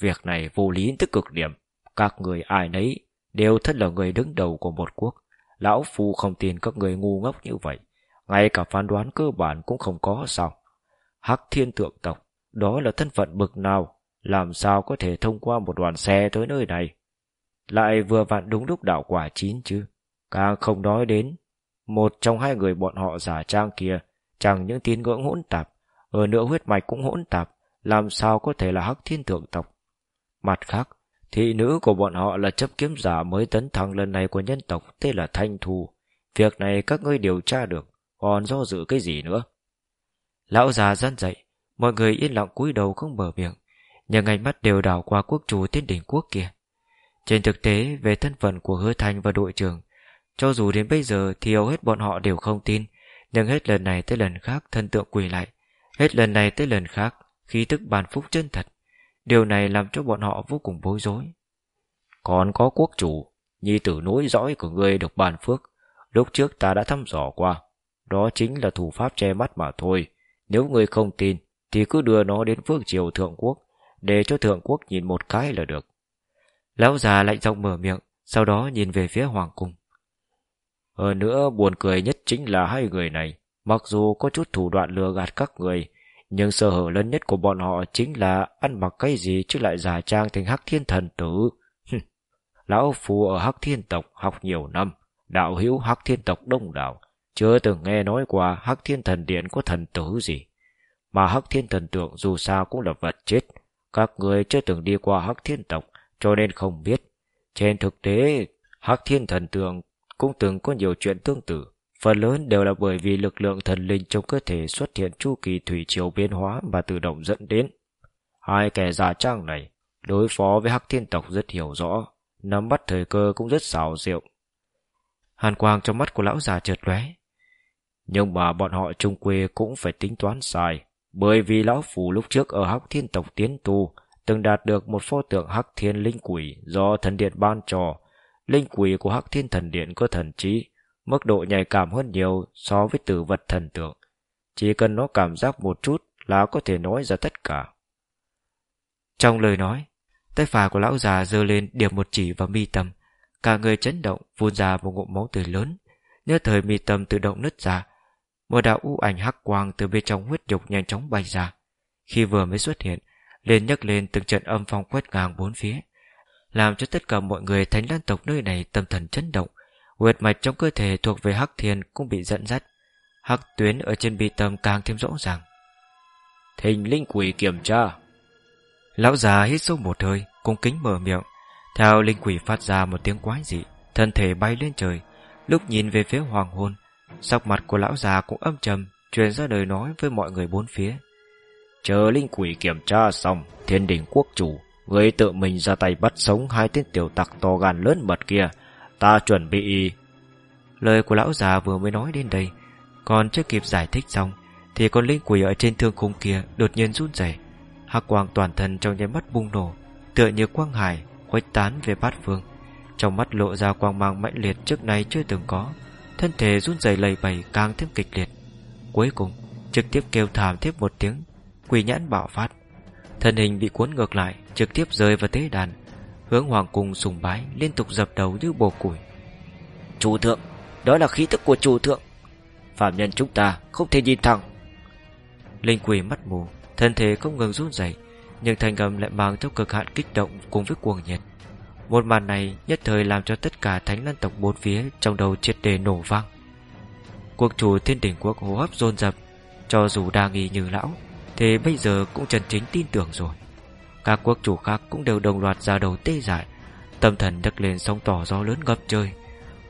Việc này vô lý tức cực điểm. Các người ai nấy Đều thật là người đứng đầu của một quốc. Lão Phu không tin các người ngu ngốc như vậy. Ngay cả phán đoán cơ bản cũng không có sao. Hắc thiên tượng tộc, Đó là thân phận bực nào? Làm sao có thể thông qua một đoàn xe tới nơi này? Lại vừa vặn đúng lúc đạo quả chín chứ? Càng không nói đến, Một trong hai người bọn họ giả trang kia, Chẳng những tín ngưỡng hỗn tạp, Ở nữa huyết mạch cũng hỗn tạp. Làm sao có thể là hắc thiên tượng tộc? Mặt khác Thị nữ của bọn họ là chấp kiếm giả mới tấn thăng lần này của nhân tộc tên là Thanh Thu. Việc này các ngươi điều tra được, còn do dự cái gì nữa? Lão già dân dậy, mọi người yên lặng cúi đầu không mở miệng, nhưng ánh mắt đều đảo qua quốc chủ tiên đỉnh quốc kia. Trên thực tế, về thân phận của hứa thanh và đội trưởng, cho dù đến bây giờ thì hầu hết bọn họ đều không tin, nhưng hết lần này tới lần khác thân tượng quỳ lại, hết lần này tới lần khác khí tức bàn phúc chân thật. Điều này làm cho bọn họ vô cùng bối rối. Còn có quốc chủ, nhi tử nối dõi của ngươi được bàn phước. Lúc trước ta đã thăm dò qua. Đó chính là thủ pháp che mắt mà thôi. Nếu ngươi không tin, thì cứ đưa nó đến phước triều thượng quốc, để cho thượng quốc nhìn một cái là được. Lão già lạnh giọng mở miệng, sau đó nhìn về phía hoàng cung. Hơn nữa buồn cười nhất chính là hai người này, mặc dù có chút thủ đoạn lừa gạt các người, nhưng sơ hở lớn nhất của bọn họ chính là ăn mặc cái gì chứ lại giả trang thành hắc thiên thần tử. Lão Phu ở hắc thiên tộc học nhiều năm, đạo hữu Hắc Thiên tộc đông đảo, chưa từng nghe nói qua Hắc Thiên thần điện có thần tử gì. Mà Hắc Thiên thần tượng dù sao cũng là vật chết, các người chưa từng đi qua Hắc Thiên tộc, cho nên không biết. Trên thực tế, Hắc Thiên thần tượng cũng từng có nhiều chuyện tương tự. Phần lớn đều là bởi vì lực lượng thần linh trong cơ thể xuất hiện chu kỳ thủy triều biến hóa mà tự động dẫn đến. Hai kẻ giả trang này đối phó với Hắc Thiên tộc rất hiểu rõ, nắm bắt thời cơ cũng rất xảo diệu. Hàn quang trong mắt của lão già chợt lóe. Nhưng mà bọn họ trung quê cũng phải tính toán sai, bởi vì lão phù lúc trước ở Hắc Thiên tộc tiến tu từng đạt được một pho tượng Hắc Thiên linh quỷ do thần điện ban cho. Linh quỷ của Hắc Thiên thần điện có thần trí, mức độ nhạy cảm hơn nhiều so với tử vật thần tượng. Chỉ cần nó cảm giác một chút là có thể nói ra tất cả. Trong lời nói, tay phải của lão già giơ lên điểm một chỉ vào mi tâm, cả người chấn động, phun ra một ngụm máu tươi lớn. Nhớ thời mi tâm tự động nứt ra, một đạo u ảnh hắc quang từ bên trong huyết nhục nhanh chóng bay ra. Khi vừa mới xuất hiện, liền nhấc lên từng trận âm phong quét ngang bốn phía, làm cho tất cả mọi người thánh lan tộc nơi này tâm thần chấn động. Huyết mạch trong cơ thể thuộc về hắc thiên cũng bị dẫn dắt, hắc tuyến ở trên bi tâm càng thêm rõ ràng. Thình linh quỷ kiểm tra. Lão già hít sâu một hơi, cung kính mở miệng. Theo linh quỷ phát ra một tiếng quái dị, thân thể bay lên trời. Lúc nhìn về phía hoàng hôn, sắc mặt của lão già cũng âm trầm, truyền ra lời nói với mọi người bốn phía. Chờ linh quỷ kiểm tra xong, thiên đình quốc chủ, người tự mình ra tay bắt sống hai tên tiểu tặc to gan lớn mật kia. Ta chuẩn bị... Lời của lão già vừa mới nói đến đây, còn chưa kịp giải thích xong, thì con linh quỷ ở trên thương khung kia đột nhiên run rẩy. Hắc quang toàn thân trong nháy mắt bùng nổ tựa như quang hải khuếch tán về bát phương. Trong mắt lộ ra quang mang mãnh liệt trước nay chưa từng có thân thể run rẩy lầy bầy càng thêm kịch liệt. Cuối cùng trực tiếp kêu thảm thiết một tiếng quỷ nhãn bạo phát. Thân hình bị cuốn ngược lại trực tiếp rơi vào tế đàn hướng hoàng cung sùng bái, liên tục dập đầu như bồ củi. Chủ thượng, đó là khí tức của chủ thượng. Phạm nhân chúng ta không thể nhìn thẳng. Linh quỷ mắt mù, thân thể không ngừng run rẩy, nhưng thanh âm lại mang theo cực hạn kích động cùng với cuồng nhiệt. Một màn này nhất thời làm cho tất cả thánh lân tộc bốn phía trong đầu triệt đề nổ vang. Quốc chủ thiên đỉnh quốc hô hấp dồn dập, cho dù đa nghi như lão thế bây giờ cũng chân chính tin tưởng rồi các quốc chủ khác cũng đều đồng loạt ra đầu tê dại. Tâm thần đắc lên sóng tỏ gió lớn ngập trời.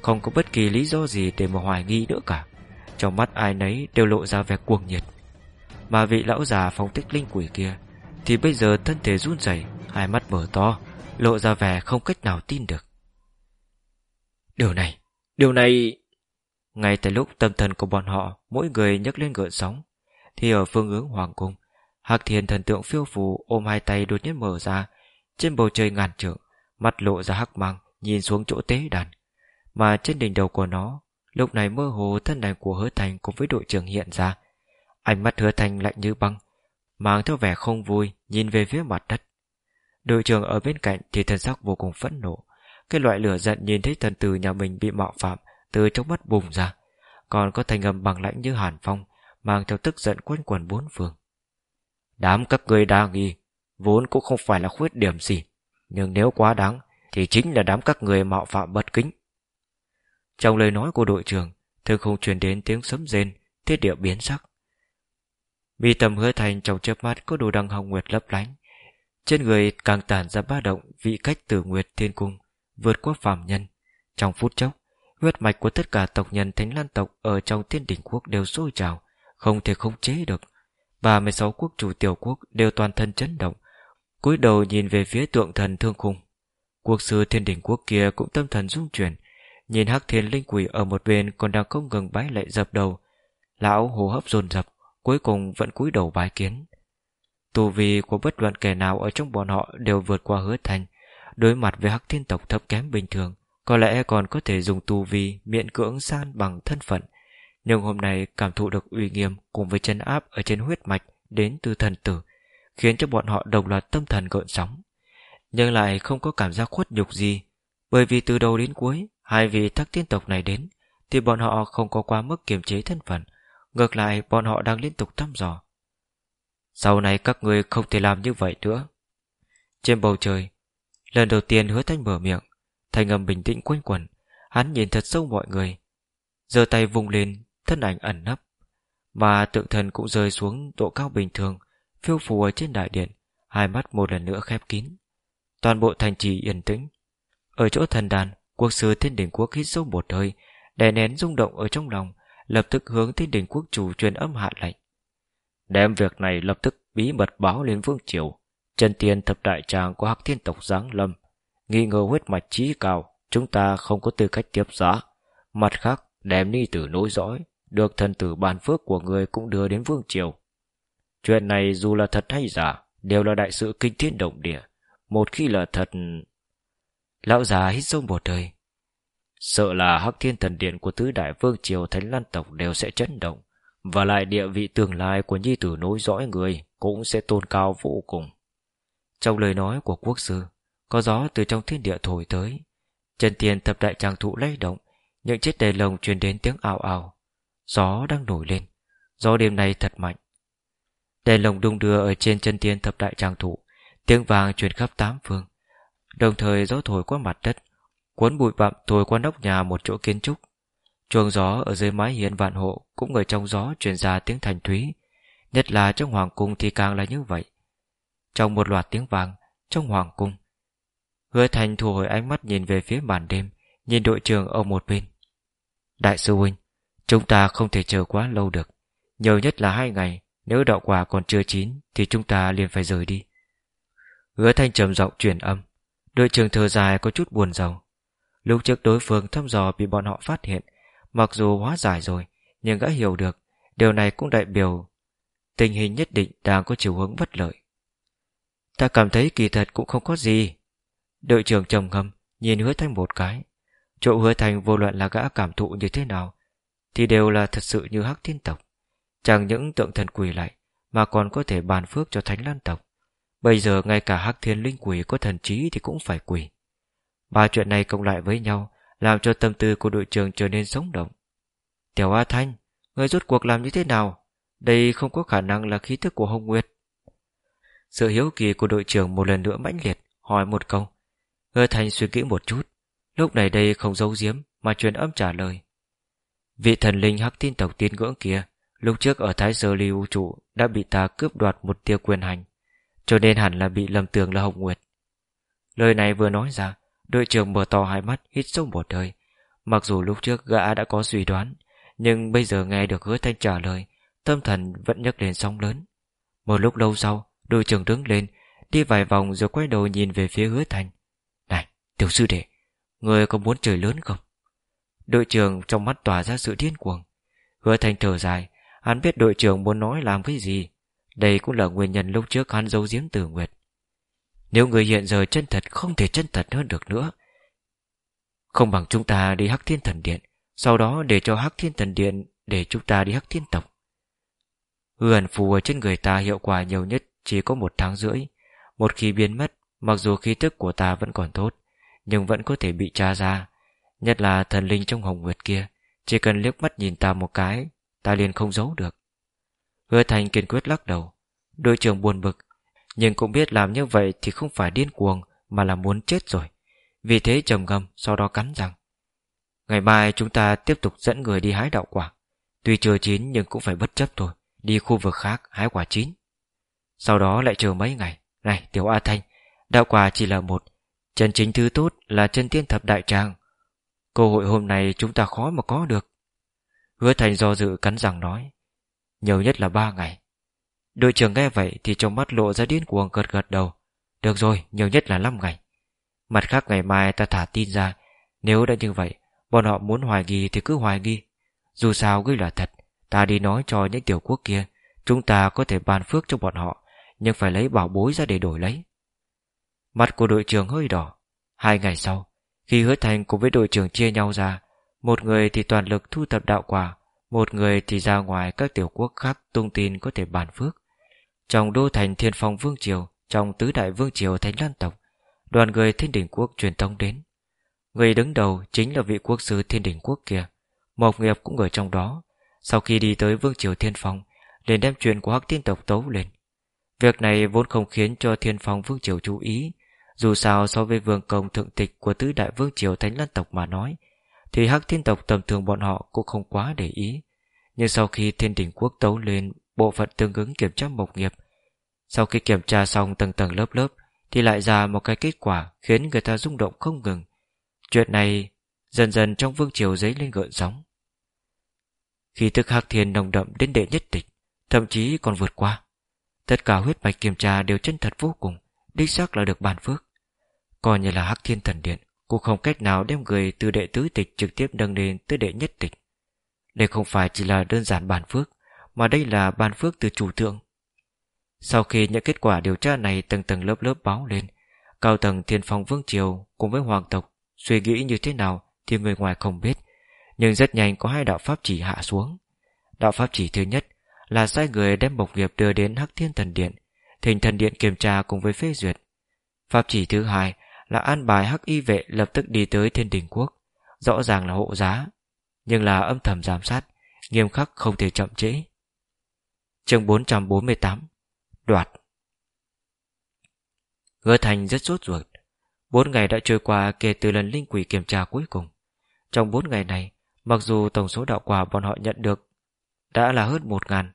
Không có bất kỳ lý do gì để mà hoài nghi nữa cả. Trong mắt ai nấy đều lộ ra vẻ cuồng nhiệt. Mà vị lão già phong tích linh quỷ kia, Thì bây giờ thân thể run rẩy, Hai mắt mở to, Lộ ra vẻ không cách nào tin được. Điều này Điều này Ngay tại lúc tâm thần của bọn họ, Mỗi người nhấc lên gợn sóng, Thì ở phương hướng hoàng cung Hạc thiền thần tượng phiêu phù ôm hai tay đột nhiên mở ra. Trên bầu trời ngàn trượng, Mắt lộ ra hắc mang, Nhìn xuống chỗ tế đàn. Mà trên đỉnh đầu của nó, Lúc này mơ hồ thân ảnh của hứa thành cùng với đội trưởng hiện ra. Ánh mắt hứa thành lạnh như băng, Mang theo vẻ không vui Nhìn về phía mặt đất. Đội trưởng ở bên cạnh thì thần sắc vô cùng phẫn nộ. Cái loại lửa giận nhìn thấy thần tử nhà mình bị mạo phạm Từ trong mắt bùng ra, Còn có thành âm bằng lạnh như hàn phong, Mang theo tức giận quanh quần bốn phương. Đám các ngươi đa nghi Vốn cũng không phải là khuyết điểm gì Nhưng nếu quá đáng Thì chính là đám các người mạo phạm bất kính Trong lời nói của đội trưởng Thường không truyền đến tiếng sấm rên Thiết địa biến sắc Mi tầm hứa thành trong chớp mắt có đồ đăng hồng nguyệt lấp lánh. Trên người càng tản ra ba động vị cách tử nguyệt thiên cung, vượt qua phàm nhân. Trong phút chốc, huyết mạch của tất cả tộc nhân thánh lan tộc ở trong thiên đỉnh quốc đều sôi trào, không thể khống chế được. Ba mươi sáu quốc chủ tiểu quốc đều toàn thân chấn động, cúi đầu nhìn về phía tượng thần thương khung. Quốc sư thiên đỉnh quốc kia cũng tâm thần rung chuyển, nhìn hắc thiên linh quỷ ở một bên còn đang không ngừng bái lệ dập đầu. Lão hô hấp dồn dập, cuối cùng vẫn cúi đầu bái kiến. Tu vi của bất luận kẻ nào ở trong bọn họ đều vượt qua hứa thành, đối mặt với hắc thiên tộc thấp kém bình thường, có lẽ còn có thể dùng tu vi miễn cưỡng san bằng thân phận. Nhưng hôm nay cảm thụ được uy nghiêm cùng với chân áp ở trên huyết mạch đến từ thần tử, khiến cho bọn họ đồng loạt tâm thần gợn sóng. Nhưng lại không có cảm giác khuất nhục gì, bởi vì từ đầu đến cuối, hai vị thắc tiên tộc này đến, thì bọn họ không có quá mức kiềm chế thân phận, Ngược lại bọn họ đang liên tục thăm dò Sau này các người không thể làm như vậy nữa Trên bầu trời Lần đầu tiên hứa thanh mở miệng Thanh âm bình tĩnh quanh quẩn Hắn nhìn thật sâu mọi người giơ tay vùng lên Thân ảnh ẩn nấp, Mà tượng thần cũng rơi xuống độ cao bình thường, Phiêu phù ở trên đại điện, Hai mắt một lần nữa khép kín. Toàn bộ thành trì yên tĩnh. Ở chỗ thần đàn, Quốc sư thiên đỉnh quốc hít sâu một hơi, Đè nén rung động ở trong lòng, Lập tức hướng thiên đỉnh quốc chủ truyền âm hạ lệnh. Đem việc này lập tức bí mật báo lên vương triều. Chân tiên thập đại tràng của hắc thiên tộc giáng lâm. Nghi ngờ huyết mạch trí cao, Chúng ta không có tư cách tiếp giá. Mặt khác, đem ni tử nối dõi. Được thần tử bàn phước của người cũng đưa đến vương triều. Chuyện này dù là thật hay giả, Đều là đại sự kinh thiên động địa. Một khi là thật, Lão già hít sâu một hơi. Sợ là hắc thiên thần điện của tứ đại vương triều thánh lan tộc đều sẽ chấn động, Và lại địa vị tương lai của nhi tử nối dõi người Cũng sẽ tôn cao vô cùng. Trong lời nói của quốc sư, Có gió từ trong thiên địa thổi tới. Chân tiền thập đại tràng thụ lay động, Những chiếc đề lồng truyền đến tiếng ào ào. Gió đang nổi lên. Gió đêm nay thật mạnh. Đèn lồng đung đưa ở trên chân tiên thập đại tràng thụ Tiếng vàng truyền khắp tám phương. Đồng thời gió thổi qua mặt đất. Cuốn bụi bặm thổi qua nóc nhà một chỗ kiến trúc. Chuông gió ở dưới mái hiên vạn hộ Cũng ở trong gió truyền ra tiếng thành thúy. Nhất là trong hoàng cung thì càng là như vậy. Trong một loạt tiếng vàng, Trong hoàng cung, Hứa thành thu hồi ánh mắt nhìn về phía màn đêm, Nhìn đội trưởng ở một bên. Đại sư huynh Chúng ta không thể chờ quá lâu được. Nhiều nhất là hai ngày. Nếu đạo quả còn chưa chín, Thì chúng ta liền phải rời đi. Hứa thanh trầm giọng truyền âm. Đội trưởng thở dài có chút buồn rầu. Lúc trước đối phương thăm dò bị bọn họ phát hiện, Mặc dù hóa giải rồi, Nhưng gã hiểu được, Điều này cũng đại biểu Tình hình nhất định đang có chiều hướng bất lợi. Ta cảm thấy kỳ thật cũng không có gì. Đội trưởng trầm ngâm, Nhìn hứa thanh một cái. Chỗ hứa Thanh vô luận là gã cảm thụ như thế nào thì đều là thật sự như hắc thiên tộc. Chẳng những tượng thần quỳ lại, Mà còn có thể bàn phước cho thánh lan tộc. Bây giờ ngay cả hắc thiên linh quỷ có thần trí thì cũng phải quỳ. Ba chuyện này cộng lại với nhau, Làm cho tâm tư của đội trưởng trở nên sống động. Tiểu A Thanh, Người rốt cuộc làm như thế nào? Đây không có khả năng là khí thức của Hồng Nguyệt. Sự hiếu kỳ của đội trưởng một lần nữa mãnh liệt, Hỏi một câu. Hứa Thành suy nghĩ một chút. Lúc này đây không giấu giếm, Mà truyền âm trả lời. Vị thần linh hắc tin tộc tiên ngưỡng kia, Lúc trước ở Thái Sơ Ly Vũ Trụ, Đã bị ta cướp đoạt một tia quyền hành, Cho nên hẳn là bị lầm tưởng là Hồng Nguyệt. Lời này vừa nói ra, Đội trưởng mở to hai mắt, hít sâu một hơi. Mặc dù lúc trước gã đã có suy đoán, Nhưng bây giờ nghe được hứa thanh trả lời, Tâm thần vẫn nhấc lên sóng lớn. Một lúc lâu sau, Đội trưởng đứng lên, Đi vài vòng rồi quay đầu nhìn về phía hứa thanh. Này, tiểu sư đệ, Người có muốn trời lớn không? Đội trưởng trong mắt tỏa ra sự điên cuồng. Hứa thanh thở dài, Hắn biết đội trưởng muốn nói làm cái gì. Đây cũng là nguyên nhân lúc trước hắn giấu giếm tử nguyệt. Nếu người hiện giờ chân thật, không thể chân thật hơn được nữa. Không bằng chúng ta đi Hắc Thiên Thần Điện, Sau đó để cho Hắc Thiên Thần Điện Để chúng ta đi Hắc Thiên Tộc. Hư ẩn phù ở trên người ta hiệu quả nhiều nhất Chỉ có một tháng rưỡi. Một khi biến mất, Mặc dù khí tức của ta vẫn còn tốt, Nhưng vẫn có thể bị tra ra. Nhất là thần linh trong hồng nguyệt kia, Chỉ cần liếc mắt nhìn ta một cái, Ta liền không giấu được. Hứa thành kiên quyết lắc đầu. Đội trưởng buồn bực, nhưng cũng biết làm như vậy thì không phải điên cuồng, Mà là muốn chết rồi. Vì thế trầm ngâm, sau đó cắn rằng Ngày mai chúng ta tiếp tục dẫn người đi hái đạo quả. Tuy chưa chín nhưng cũng phải bất chấp thôi, Đi khu vực khác hái quả chín. Sau đó lại chờ mấy ngày. Này, tiểu A Thanh, Đạo quả chỉ là một, Chân chính thứ tốt là chân tiên thập đại tràng. Cơ hội hôm nay chúng ta khó mà có được. Hứa Thành do dự cắn răng nói Nhiều nhất là ba ngày. Đội trưởng nghe vậy thì trong mắt lộ ra điên cuồng gật gật đầu Được rồi, nhiều nhất là 5 ngày. Mặt khác ngày mai ta thả tin ra Nếu đã như vậy Bọn họ muốn hoài nghi thì cứ hoài nghi. Dù sao ghi là thật Ta đi nói cho những tiểu quốc kia Chúng ta có thể bàn phước cho bọn họ Nhưng phải lấy bảo bối ra để đổi lấy. Mặt của đội trưởng hơi đỏ Hai ngày sau khi hứa thành cùng với đội trưởng chia nhau ra, Một người thì toàn lực thu thập đạo quả, Một người thì ra ngoài các tiểu quốc khác tung tin có thể bàn phước. Trong đô thành thiên phong vương triều, Trong tứ đại vương triều thánh lan tộc, Đoàn người thiên đỉnh quốc truyền tông đến. Người đứng đầu chính là vị quốc sư thiên đỉnh quốc kia. Mộc nghiệp cũng ở trong đó. Sau khi đi tới vương triều thiên phong, liền đem chuyện của hắc tiên tộc tấu lên. Việc này vốn không khiến cho thiên phong vương triều chú ý dù sao so với vương công thượng tịch Của tứ đại vương triều thánh lân tộc mà nói, Thì hắc thiên tộc tầm thường bọn họ cũng không quá để ý. Nhưng sau khi thiên đỉnh quốc tấu lên Bộ phận tương ứng kiểm tra mộc nghiệp, Sau khi kiểm tra xong tầng tầng lớp lớp, Thì lại ra một cái kết quả Khiến người ta rung động không ngừng. Chuyện này dần dần trong vương triều giấy lên gợn sóng. Khi thức hắc thiên nồng đậm đến đệ nhất tịch, Thậm chí còn vượt qua, Tất cả huyết mạch kiểm tra đều chân thật vô cùng. Đích xác là được bàn phước. Coi như là hắc thiên thần điện, Cũng không cách nào đem người từ đệ tứ tịch Trực tiếp nâng lên tới đệ nhất tịch. Đây không phải chỉ là đơn giản bàn phước, Mà đây là bàn phước từ chủ thượng. Sau khi những kết quả điều tra này Tầng tầng lớp lớp báo lên, Cao tầng thiên phong vương triều Cùng với hoàng tộc Suy nghĩ như thế nào thì người ngoài không biết, Nhưng rất nhanh có hai đạo pháp chỉ hạ xuống. Đạo pháp chỉ thứ nhất Là sai người đem bộc nghiệp đưa đến Hắc Thiên Thần Điện Thỉnh thần điện kiểm tra cùng với phê duyệt. Pháp chỉ thứ hai là an bài hắc y vệ lập tức đi tới thiên đình quốc, Rõ ràng là hộ giá, Nhưng là âm thầm giám sát, Nghiêm khắc không thể chậm trễ. Chương 448 Đoạt. Hứa Thành rất sốt ruột. Bốn ngày đã trôi qua kể từ lần linh quỷ kiểm tra cuối cùng. Trong bốn ngày này, Mặc dù tổng số đạo quả bọn họ nhận được Đã là hơn một ngàn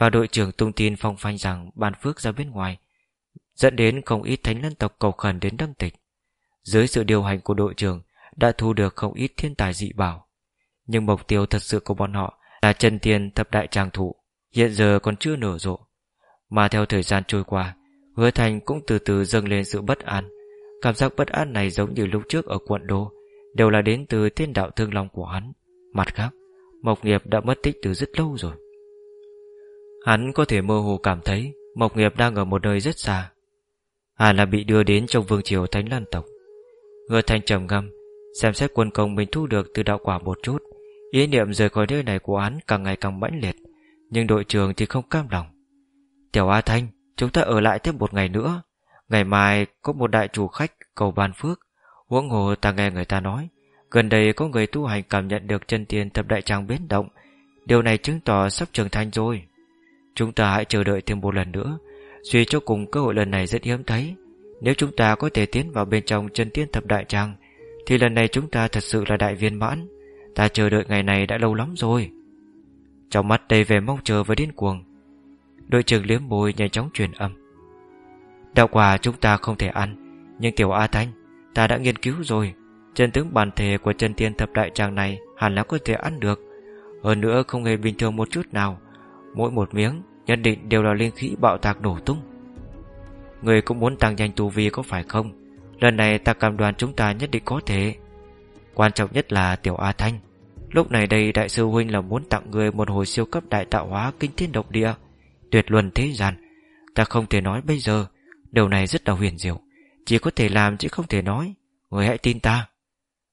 và đội trưởng tung tin phong phanh rằng ban phước ra bên ngoài dẫn đến không ít thánh lân tộc cầu khẩn đến đăng tịch. Dưới sự điều hành của đội trưởng đã thu được không ít thiên tài dị bảo. Nhưng mục tiêu thật sự của bọn họ là chân tiền thập đại tràng thụ, hiện giờ còn chưa nở rộ. Mà theo thời gian trôi qua, hứa thành cũng từ từ dâng lên sự bất an. Cảm giác bất an này giống như lúc trước ở quận đô, đều là đến từ thiên đạo thương long của hắn. Mặt khác, Mộc Nghiệp đã mất tích từ rất lâu rồi. Hắn có thể mơ hồ cảm thấy Mộc Nghiệp đang ở một nơi rất xa. À là bị đưa đến trong vương triều Thánh Lan Tộc. Ngựa thanh trầm ngâm, Xem xét quân công mình thu được từ đạo quả một chút. Ý niệm rời khỏi nơi này của án Càng ngày càng mãnh liệt, Nhưng đội trưởng thì không cam lòng. Tiểu A Thanh, Chúng ta ở lại thêm một ngày nữa. Ngày mai có một đại chủ khách cầu ban phước. Huống hồ ta nghe người ta nói, Gần đây có người tu hành cảm nhận được chân tiền thập đại trang biến động. Điều này chứng tỏ sắp trưởng thành rồi. Chúng ta hãy chờ đợi thêm một lần nữa. Suy cho cùng cơ hội lần này rất hiếm thấy. Nếu chúng ta có thể tiến vào bên trong chân tiên thập đại trang Thì lần này chúng ta thật sự là đại viên mãn. Ta chờ đợi ngày này đã lâu lắm rồi. Trong mắt đầy vẻ mong chờ và điên cuồng, Đội trưởng liếm môi nhanh chóng truyền âm. Đạo quả chúng ta không thể ăn, Nhưng tiểu A Thanh, Ta đã nghiên cứu rồi. Chân tướng bản thể của chân tiên thập đại tràng này Hẳn là có thể ăn được. Hơn nữa không hề bình thường một chút nào. Mỗi một miếng Nhất định đều là linh khí bạo tạc nổ tung. Người cũng muốn tăng nhanh tu vi có phải không? Lần này ta cảm đoàn chúng ta nhất định có thể. Quan trọng nhất là Tiểu A Thanh. Lúc này đây đại sư huynh là muốn tặng người Một hồi siêu cấp đại tạo hóa kinh thiên độc địa. Tuyệt luân thế gian. Ta không thể nói bây giờ. Điều này rất là huyền diệu. Chỉ có thể làm chứ không thể nói. Người hãy tin ta.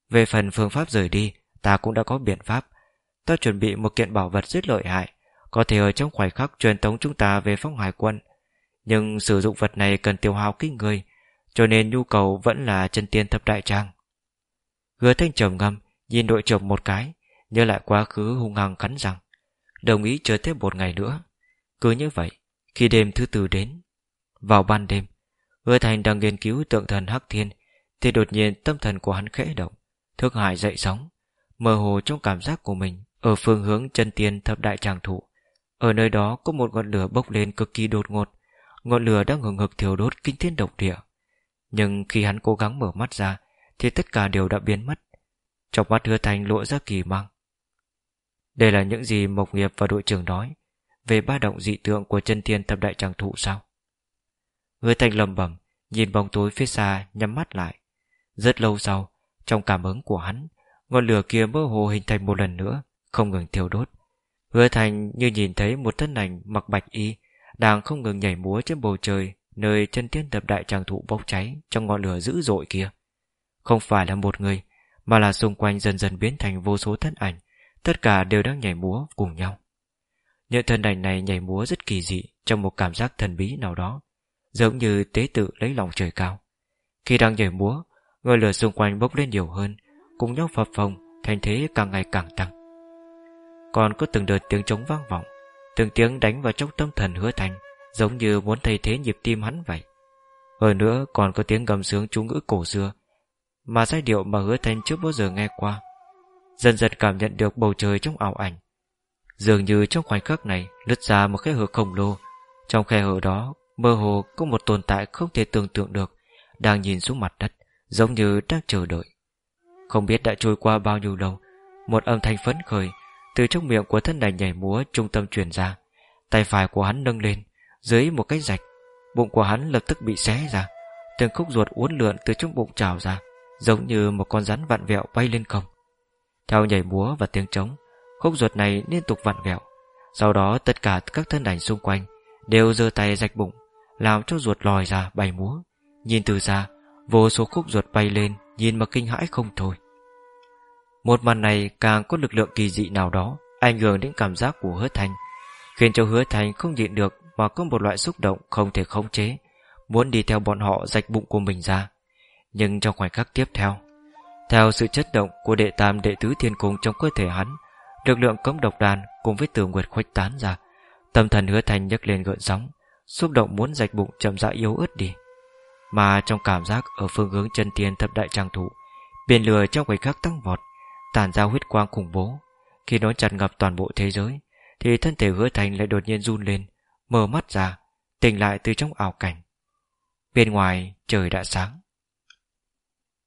Về phần phương pháp rời đi, Ta cũng đã có biện pháp. Ta chuẩn bị một kiện bảo vật rất lợi hại có thể ở trong khoảnh khắc truyền tống chúng ta về phong hải quân. Nhưng sử dụng vật này cần tiêu hao kinh người, Cho nên nhu cầu vẫn là chân tiên thập đại trang Hứa thanh trầm ngâm, Nhìn đội trưởng một cái, Nhớ lại quá khứ hung hăng cắn rằng Đồng ý chờ thêm một ngày nữa. Cứ như vậy, Khi đêm thứ tư đến, Vào ban đêm, Hứa thành đang nghiên cứu tượng thần Hắc Thiên, Thì đột nhiên tâm thần của hắn khẽ động, Thức hải dậy sóng, Mơ hồ trong cảm giác của mình Ở phương hướng chân tiên thập đại tràng thụ ở nơi đó có một ngọn lửa bốc lên cực kỳ đột ngột. Ngọn lửa đang hừng hực thiêu đốt kinh thiên độc địa. Nhưng khi hắn cố gắng mở mắt ra, Thì tất cả đều đã biến mất. Trong mắt hứa thành lộ ra kỳ mang. Đây là những gì Mộc Nghiệp và đội trưởng nói Về ba động dị tượng của chân tiên thập đại tràng thụ sao? Hứa thành lầm bẩm, Nhìn bóng tối phía xa, nhắm mắt lại. Rất lâu sau, Trong cảm ứng của hắn, Ngọn lửa kia mơ hồ hình thành một lần nữa, Không ngừng thiêu đốt. Hứa thành như nhìn thấy một thân ảnh mặc bạch y, Đang không ngừng nhảy múa trên bầu trời, Nơi chân tiên tập đại tràng thụ bốc cháy Trong ngọn lửa dữ dội kia. Không phải là một người, Mà là xung quanh dần dần biến thành vô số thân ảnh, Tất cả đều đang nhảy múa cùng nhau. Những thân ảnh này nhảy múa rất kỳ dị, Trong một cảm giác thần bí nào đó, Giống như tế tự lấy lòng trời cao. Khi đang nhảy múa, Ngọn lửa xung quanh bốc lên nhiều hơn, Cùng nhau phập phồng Thành thế càng ngày càng tăng còn có từng đợt tiếng trống vang vọng, Từng tiếng đánh vào trong tâm thần hứa thành, Giống như muốn thay thế nhịp tim hắn vậy. Hơn nữa còn có tiếng gầm sướng chú ngữ cổ xưa, Mà giai điệu mà hứa thành chưa bao giờ nghe qua. Dần dần cảm nhận được bầu trời trong ảo ảnh. Dường như trong khoảnh khắc này, Lướt ra một khe hở khổng lồ. Trong khe hở đó, Mơ hồ có một tồn tại không thể tưởng tượng được, Đang nhìn xuống mặt đất, Giống như đang chờ đợi. Không biết đã trôi qua bao nhiêu lâu, Một âm thanh phấn khởi từ trong miệng của thân này nhảy múa trung tâm truyền ra. Tay phải của hắn nâng lên, Dưới một cái rạch, Bụng của hắn lập tức bị xé ra. Từng khúc ruột uốn lượn từ trong bụng trào ra, Giống như một con rắn vặn vẹo bay lên không. Theo nhảy múa và tiếng trống, Khúc ruột này liên tục vặn vẹo. Sau đó tất cả các thân ảnh xung quanh Đều giơ tay rạch bụng, Làm cho ruột lòi ra, bay múa. Nhìn từ xa, Vô số khúc ruột bay lên, Nhìn mà kinh hãi không thôi. Một màn này càng có lực lượng kỳ dị nào đó Ảnh hưởng đến cảm giác của hứa thành Khiến cho hứa thành không nhịn được Mà có một loại xúc động không thể khống chế Muốn đi theo bọn họ rạch bụng của mình ra. Nhưng trong khoảnh khắc tiếp theo Theo sự chất động của đệ tam đệ tứ thiên cung trong cơ thể hắn Lực lượng cấm độc đàn cùng với tường nguyệt khuếch tán ra. Tâm thần hứa thành nhấc lên gợn sóng Xúc động muốn rạch bụng chậm rãi yếu ớt đi. Mà trong cảm giác Ở phương hướng chân tiên thập đại trang thủ, Biển lửa trong khoảnh khắc tăng vọt Tản ra huyết quang khủng bố. Khi nó chặt ngập toàn bộ thế giới, Thì thân thể hứa thành lại đột nhiên run lên, Mở mắt ra, Tỉnh lại từ trong ảo cảnh. Bên ngoài, trời đã sáng.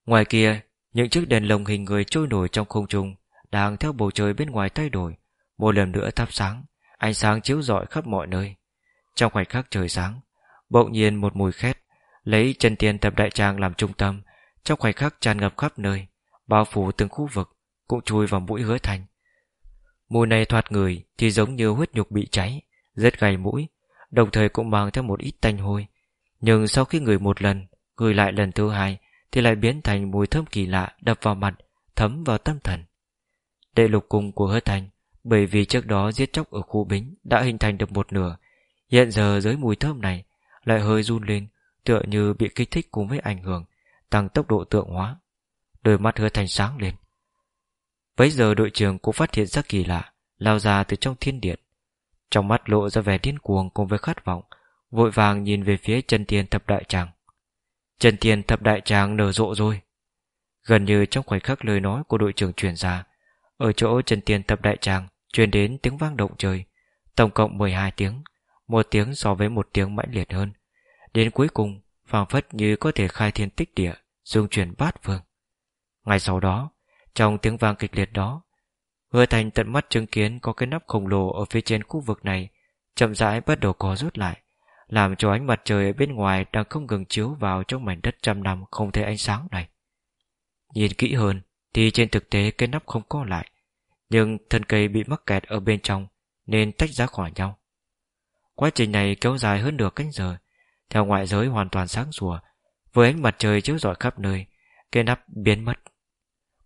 Ngoài kia, Những chiếc đèn lồng hình người trôi nổi trong không trung Đang theo bầu trời bên ngoài thay đổi, Một lần nữa thắp sáng, Ánh sáng chiếu rọi khắp mọi nơi. Trong khoảnh khắc trời sáng, Bỗng nhiên một mùi khét Lấy chân tiên tập đại trang làm trung tâm, Trong khoảnh khắc tràn ngập khắp nơi, Bao phủ từng khu vực. Cũng chui vào mũi hứa thành Mùi này thoạt người thì giống như huyết nhục bị cháy Rất gầy mũi, Đồng thời cũng mang theo một ít tanh hôi. Nhưng sau khi ngửi một lần, Ngửi lại lần thứ hai, Thì lại biến thành mùi thơm kỳ lạ đập vào mặt, Thấm vào tâm thần. Đệ lục cung của hứa thành bởi vì trước đó giết chóc ở khu bính Đã hình thành được một nửa, Hiện giờ dưới mùi thơm này Lại hơi run lên, Tựa như bị kích thích cùng với ảnh hưởng, Tăng tốc độ tượng hóa. Đôi mắt hứa thành sáng lên. Bấy giờ đội trưởng cũng phát hiện ra kỳ lạ, Lao ra từ trong thiên điện. Trong mắt lộ ra vẻ điên cuồng cùng với khát vọng, Vội vàng nhìn về phía chân tiên thập đại tràng. Chân tiên thập đại tràng nở rộ rồi. Gần như trong khoảnh khắc lời nói của đội trưởng truyền ra, Ở chỗ chân tiên thập đại tràng truyền đến tiếng vang động trời, Tổng cộng 12 tiếng, Một tiếng so với một tiếng mãnh liệt hơn. Đến cuối cùng, phảng phất như có thể khai thiên tích địa, Dung chuyển bát phương. Ngay sau đó trong tiếng vang kịch liệt đó, Hứa thành tận mắt chứng kiến có cái nắp khổng lồ Ở phía trên khu vực này, Chậm rãi bắt đầu có rút lại, Làm cho ánh mặt trời ở bên ngoài Đang không ngừng chiếu vào trong mảnh đất trăm năm Không thấy ánh sáng này. Nhìn kỹ hơn Thì trên thực tế cái nắp không có lại, nhưng thân cây bị mắc kẹt ở bên trong Nên tách ra khỏi nhau. Quá trình này kéo dài hơn nửa canh giờ, Theo ngoại giới hoàn toàn sáng sủa, Với ánh mặt trời chiếu rọi khắp nơi Cây nắp biến mất.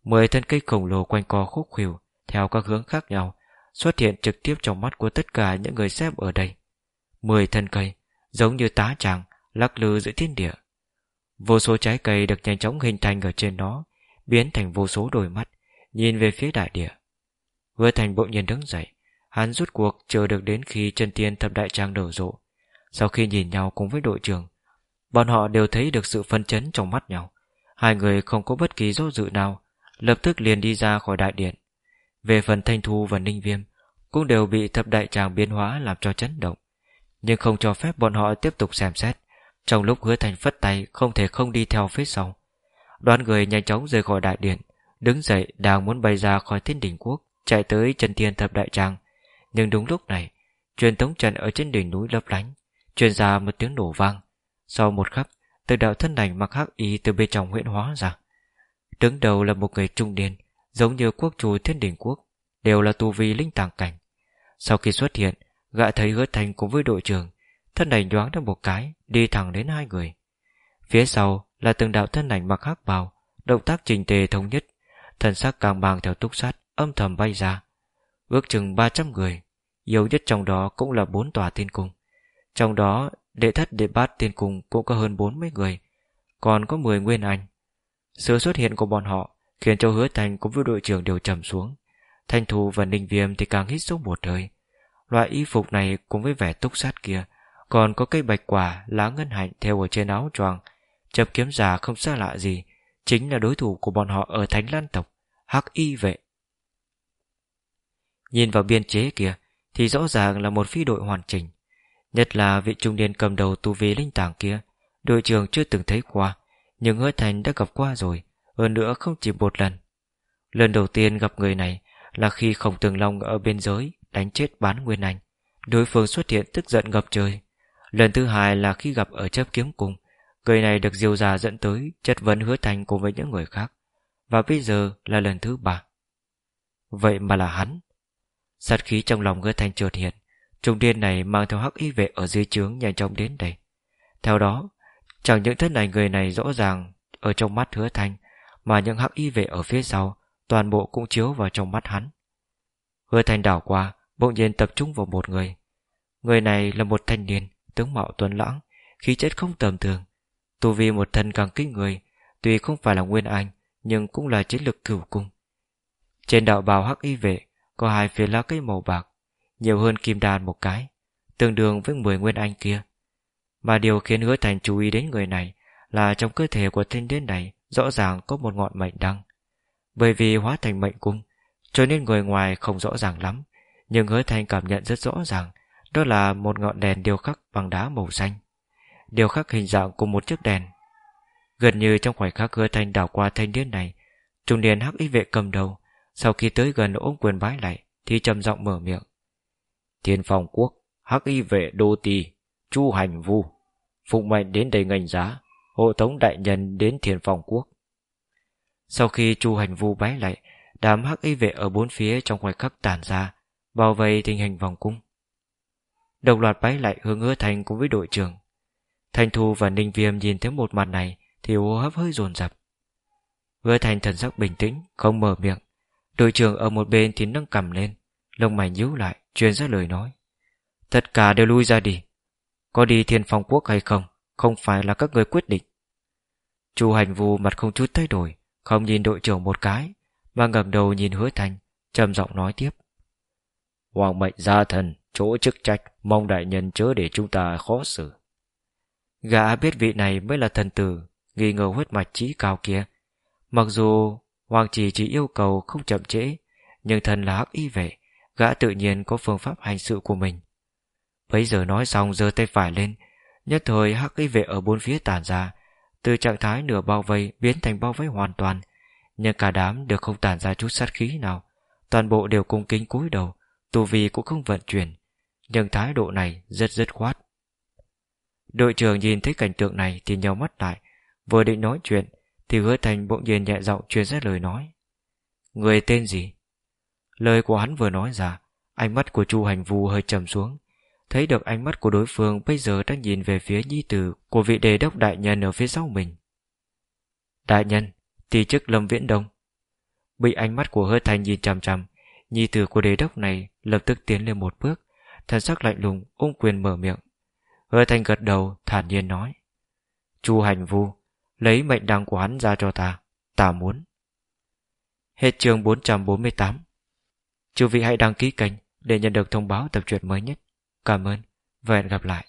Mười thân cây khổng lồ quanh co khúc khuỷu, Theo các hướng khác nhau, Xuất hiện trực tiếp trong mắt của tất cả những người xếp ở đây. Mười thân cây, Giống như tá tràng, Lắc lư giữa thiên địa. Vô số trái cây được nhanh chóng hình thành ở trên nó, Biến thành vô số đôi mắt, Nhìn về phía đại địa. Hứa Thành bỗng nhiên đứng dậy, Hắn rút cuộc chờ được đến khi chân tiên thập đại trang nở rộ. Sau khi nhìn nhau cùng với đội trưởng, Bọn họ đều thấy được sự phân chấn trong mắt nhau. Hai người không có bất kỳ do dự nào Lập tức liền đi ra khỏi đại điện. Về phần Thanh Thu và Ninh Viêm Cũng đều bị thập đại tràng biến hóa Làm cho chấn động Nhưng không cho phép bọn họ tiếp tục xem xét Trong lúc hứa thành phất tay Không thể không đi theo phía sau. Đoán người nhanh chóng rời khỏi đại điện Đứng dậy đang muốn bay ra khỏi thiên đỉnh quốc chạy tới chân thiên thập đại tràng, nhưng đúng lúc này truyền tống trận ở trên đỉnh núi lấp lánh truyền ra một tiếng nổ vang. Sau một khắc từ đạo thân ảnh mặc hắc y từ bên trong huyện hóa ra đứng đầu là một người trung niên, giống như quốc chủ thiên đình quốc, đều là tu vi linh tàng cảnh. Sau khi xuất hiện, gã thấy hứa thành cùng với đội trưởng, thân ảnh nhoáng ra một cái, đi thẳng đến hai người. Phía sau là từng đạo thân ảnh mặc hắc bào, động tác trình tề thống nhất thần sắc càng bàng theo túc sát, âm thầm bay ra. Ước chừng 300 người, nhiều nhất trong đó cũng là bốn tòa tiên cung. Trong đó, đệ thất, đệ bát tiên cung cũng có hơn 40 người, còn có 10 nguyên anh sự xuất hiện của bọn họ khiến cho hứa thành cùng với đội trưởng đều trầm xuống. Thanh thù và ninh viêm thì càng hít sâu một hơi. Loại y phục này cùng với vẻ túc sát kia còn có cây bạch quả lá ngân hạnh theo ở trên áo choàng. Chập kiếm giả không xa lạ gì, chính là đối thủ của bọn họ ở thánh lan tộc, hắc y vệ. Nhìn vào biên chế kia Thì rõ ràng là một phi đội hoàn chỉnh. Nhất là vị trung niên cầm đầu tu vi linh tàng kia, Đội trưởng chưa từng thấy qua. Nhưng hứa thành đã gặp qua rồi, Hơn nữa không chỉ một lần. Lần đầu tiên gặp người này Là khi Khổng Tường Long ở biên giới Đánh chết bán Nguyên Anh. Đối phương xuất hiện tức giận ngập trời. Lần thứ hai là khi gặp ở chấp kiếm cùng, Người này được diêu già dẫn tới Chất vấn hứa thành cùng với những người khác. Và bây giờ là lần thứ ba. Vậy mà là hắn. Sát khí trong lòng hứa thành trượt hiện, Trung điên này mang theo hắc y vệ Ở dưới trướng nhanh chóng đến đây. Theo đó Chẳng những thân ảnh người này rõ ràng Ở trong mắt hứa Thanh, Mà những hắc y vệ ở phía sau, Toàn bộ cũng chiếu vào trong mắt hắn. Hứa Thanh đảo qua, Bỗng nhiên tập trung vào một người. Người này là một thanh niên, Tướng mạo tuấn lãng, Khí chất không tầm thường. Tu vi một thân càng kinh người, Tuy không phải là nguyên anh, Nhưng cũng là chiến lực cửu cung. Trên đạo bào hắc y vệ, Có hai phía lá cây màu bạc, Nhiều hơn kim đàn một cái, Tương đương với 10 nguyên anh kia. Mà điều khiến hứa thành chú ý đến người này Là trong cơ thể của thanh niên này Rõ ràng có một ngọn mệnh đăng. Bởi vì hóa thành mệnh cung Cho nên người ngoài không rõ ràng lắm Nhưng hứa thành cảm nhận rất rõ ràng Đó là một ngọn đèn điêu khắc bằng đá màu xanh. Điều khắc hình dạng của một chiếc đèn. Gần như trong khoảnh khắc hứa thành đảo qua thanh niên này Trung niên hắc y vệ cầm đầu Sau khi tới gần ôm quyền bái lại Thì trầm giọng mở miệng. Thiên phòng quốc Hắc y vệ đô tì, Chu hành vu. Phụng mệnh đến đây ngành giá, Hộ tống đại nhân đến thiên phòng quốc. Sau khi chu hành vu bái lại, Đám hắc y vệ ở bốn phía trong khoảnh khắc tàn ra, Bao vây tình hình vòng cung. Đồng loạt bái lại hướng hứa thành cùng với đội trưởng. Thanh Thu và Ninh Viêm nhìn thấy một màn này Thì hô hấp hơi dồn dập. Hứa thành thần sắc bình tĩnh, Không mở miệng. Đội trưởng ở một bên thì nâng cầm lên, Lông mày nhíu lại, Truyền ra lời nói. Tất cả đều lui ra đi có đi thiên phong quốc hay không Không phải là các người quyết định. Chu hành vù mặt không chút thay đổi, Không nhìn đội trưởng một cái, Mà ngẩng đầu nhìn hứa thành, trầm giọng nói tiếp. Hoàng mệnh gia thần, Chỗ chức trách, Mong đại nhân chớ để chúng ta khó xử. Gã biết vị này mới là thần tử, Nghi ngờ huyết mạch trí cao kia. Mặc dù Hoàng chỉ chỉ yêu cầu không chậm trễ, Nhưng thần là hắc y vệ, Gã tự nhiên có phương pháp hành sự của mình bấy giờ nói xong giơ tay phải lên. Nhất thời hắc y vệ ở bốn phía tản ra. Từ trạng thái nửa bao vây Biến thành bao vây hoàn toàn. Nhưng cả đám đều không tản ra chút sát khí nào. Toàn bộ đều cung kính cúi đầu. Tù vi cũng không vận chuyển. Nhưng thái độ này rất rất khoát. Đội trưởng nhìn thấy cảnh tượng này thì nhau mắt lại. Vừa định nói chuyện Thì hứa thành bỗng nhiên nhẹ giọng truyền ra lời nói. Người tên gì? Lời của hắn vừa nói ra, Ánh mắt của Chu Hành Vu hơi trầm xuống. Thấy được ánh mắt của đối phương, Bây giờ đang nhìn về phía nhi tử Của vị đề đốc đại nhân ở phía sau mình. Đại nhân, Tỷ chức Lâm Viễn Đông. Bị ánh mắt của hơi thành nhìn chằm chằm, Nhi tử của đề đốc này lập tức tiến lên một bước, Thần sắc lạnh lùng, ung quyền mở miệng. Hơi Thanh gật đầu, thản nhiên nói, Chu hành vu, Lấy mệnh đăng của hắn ra cho ta Ta muốn. Hết chương 448 Chư vị hãy đăng ký kênh Để nhận được thông báo tập truyện mới nhất. Cảm ơn và hẹn gặp lại.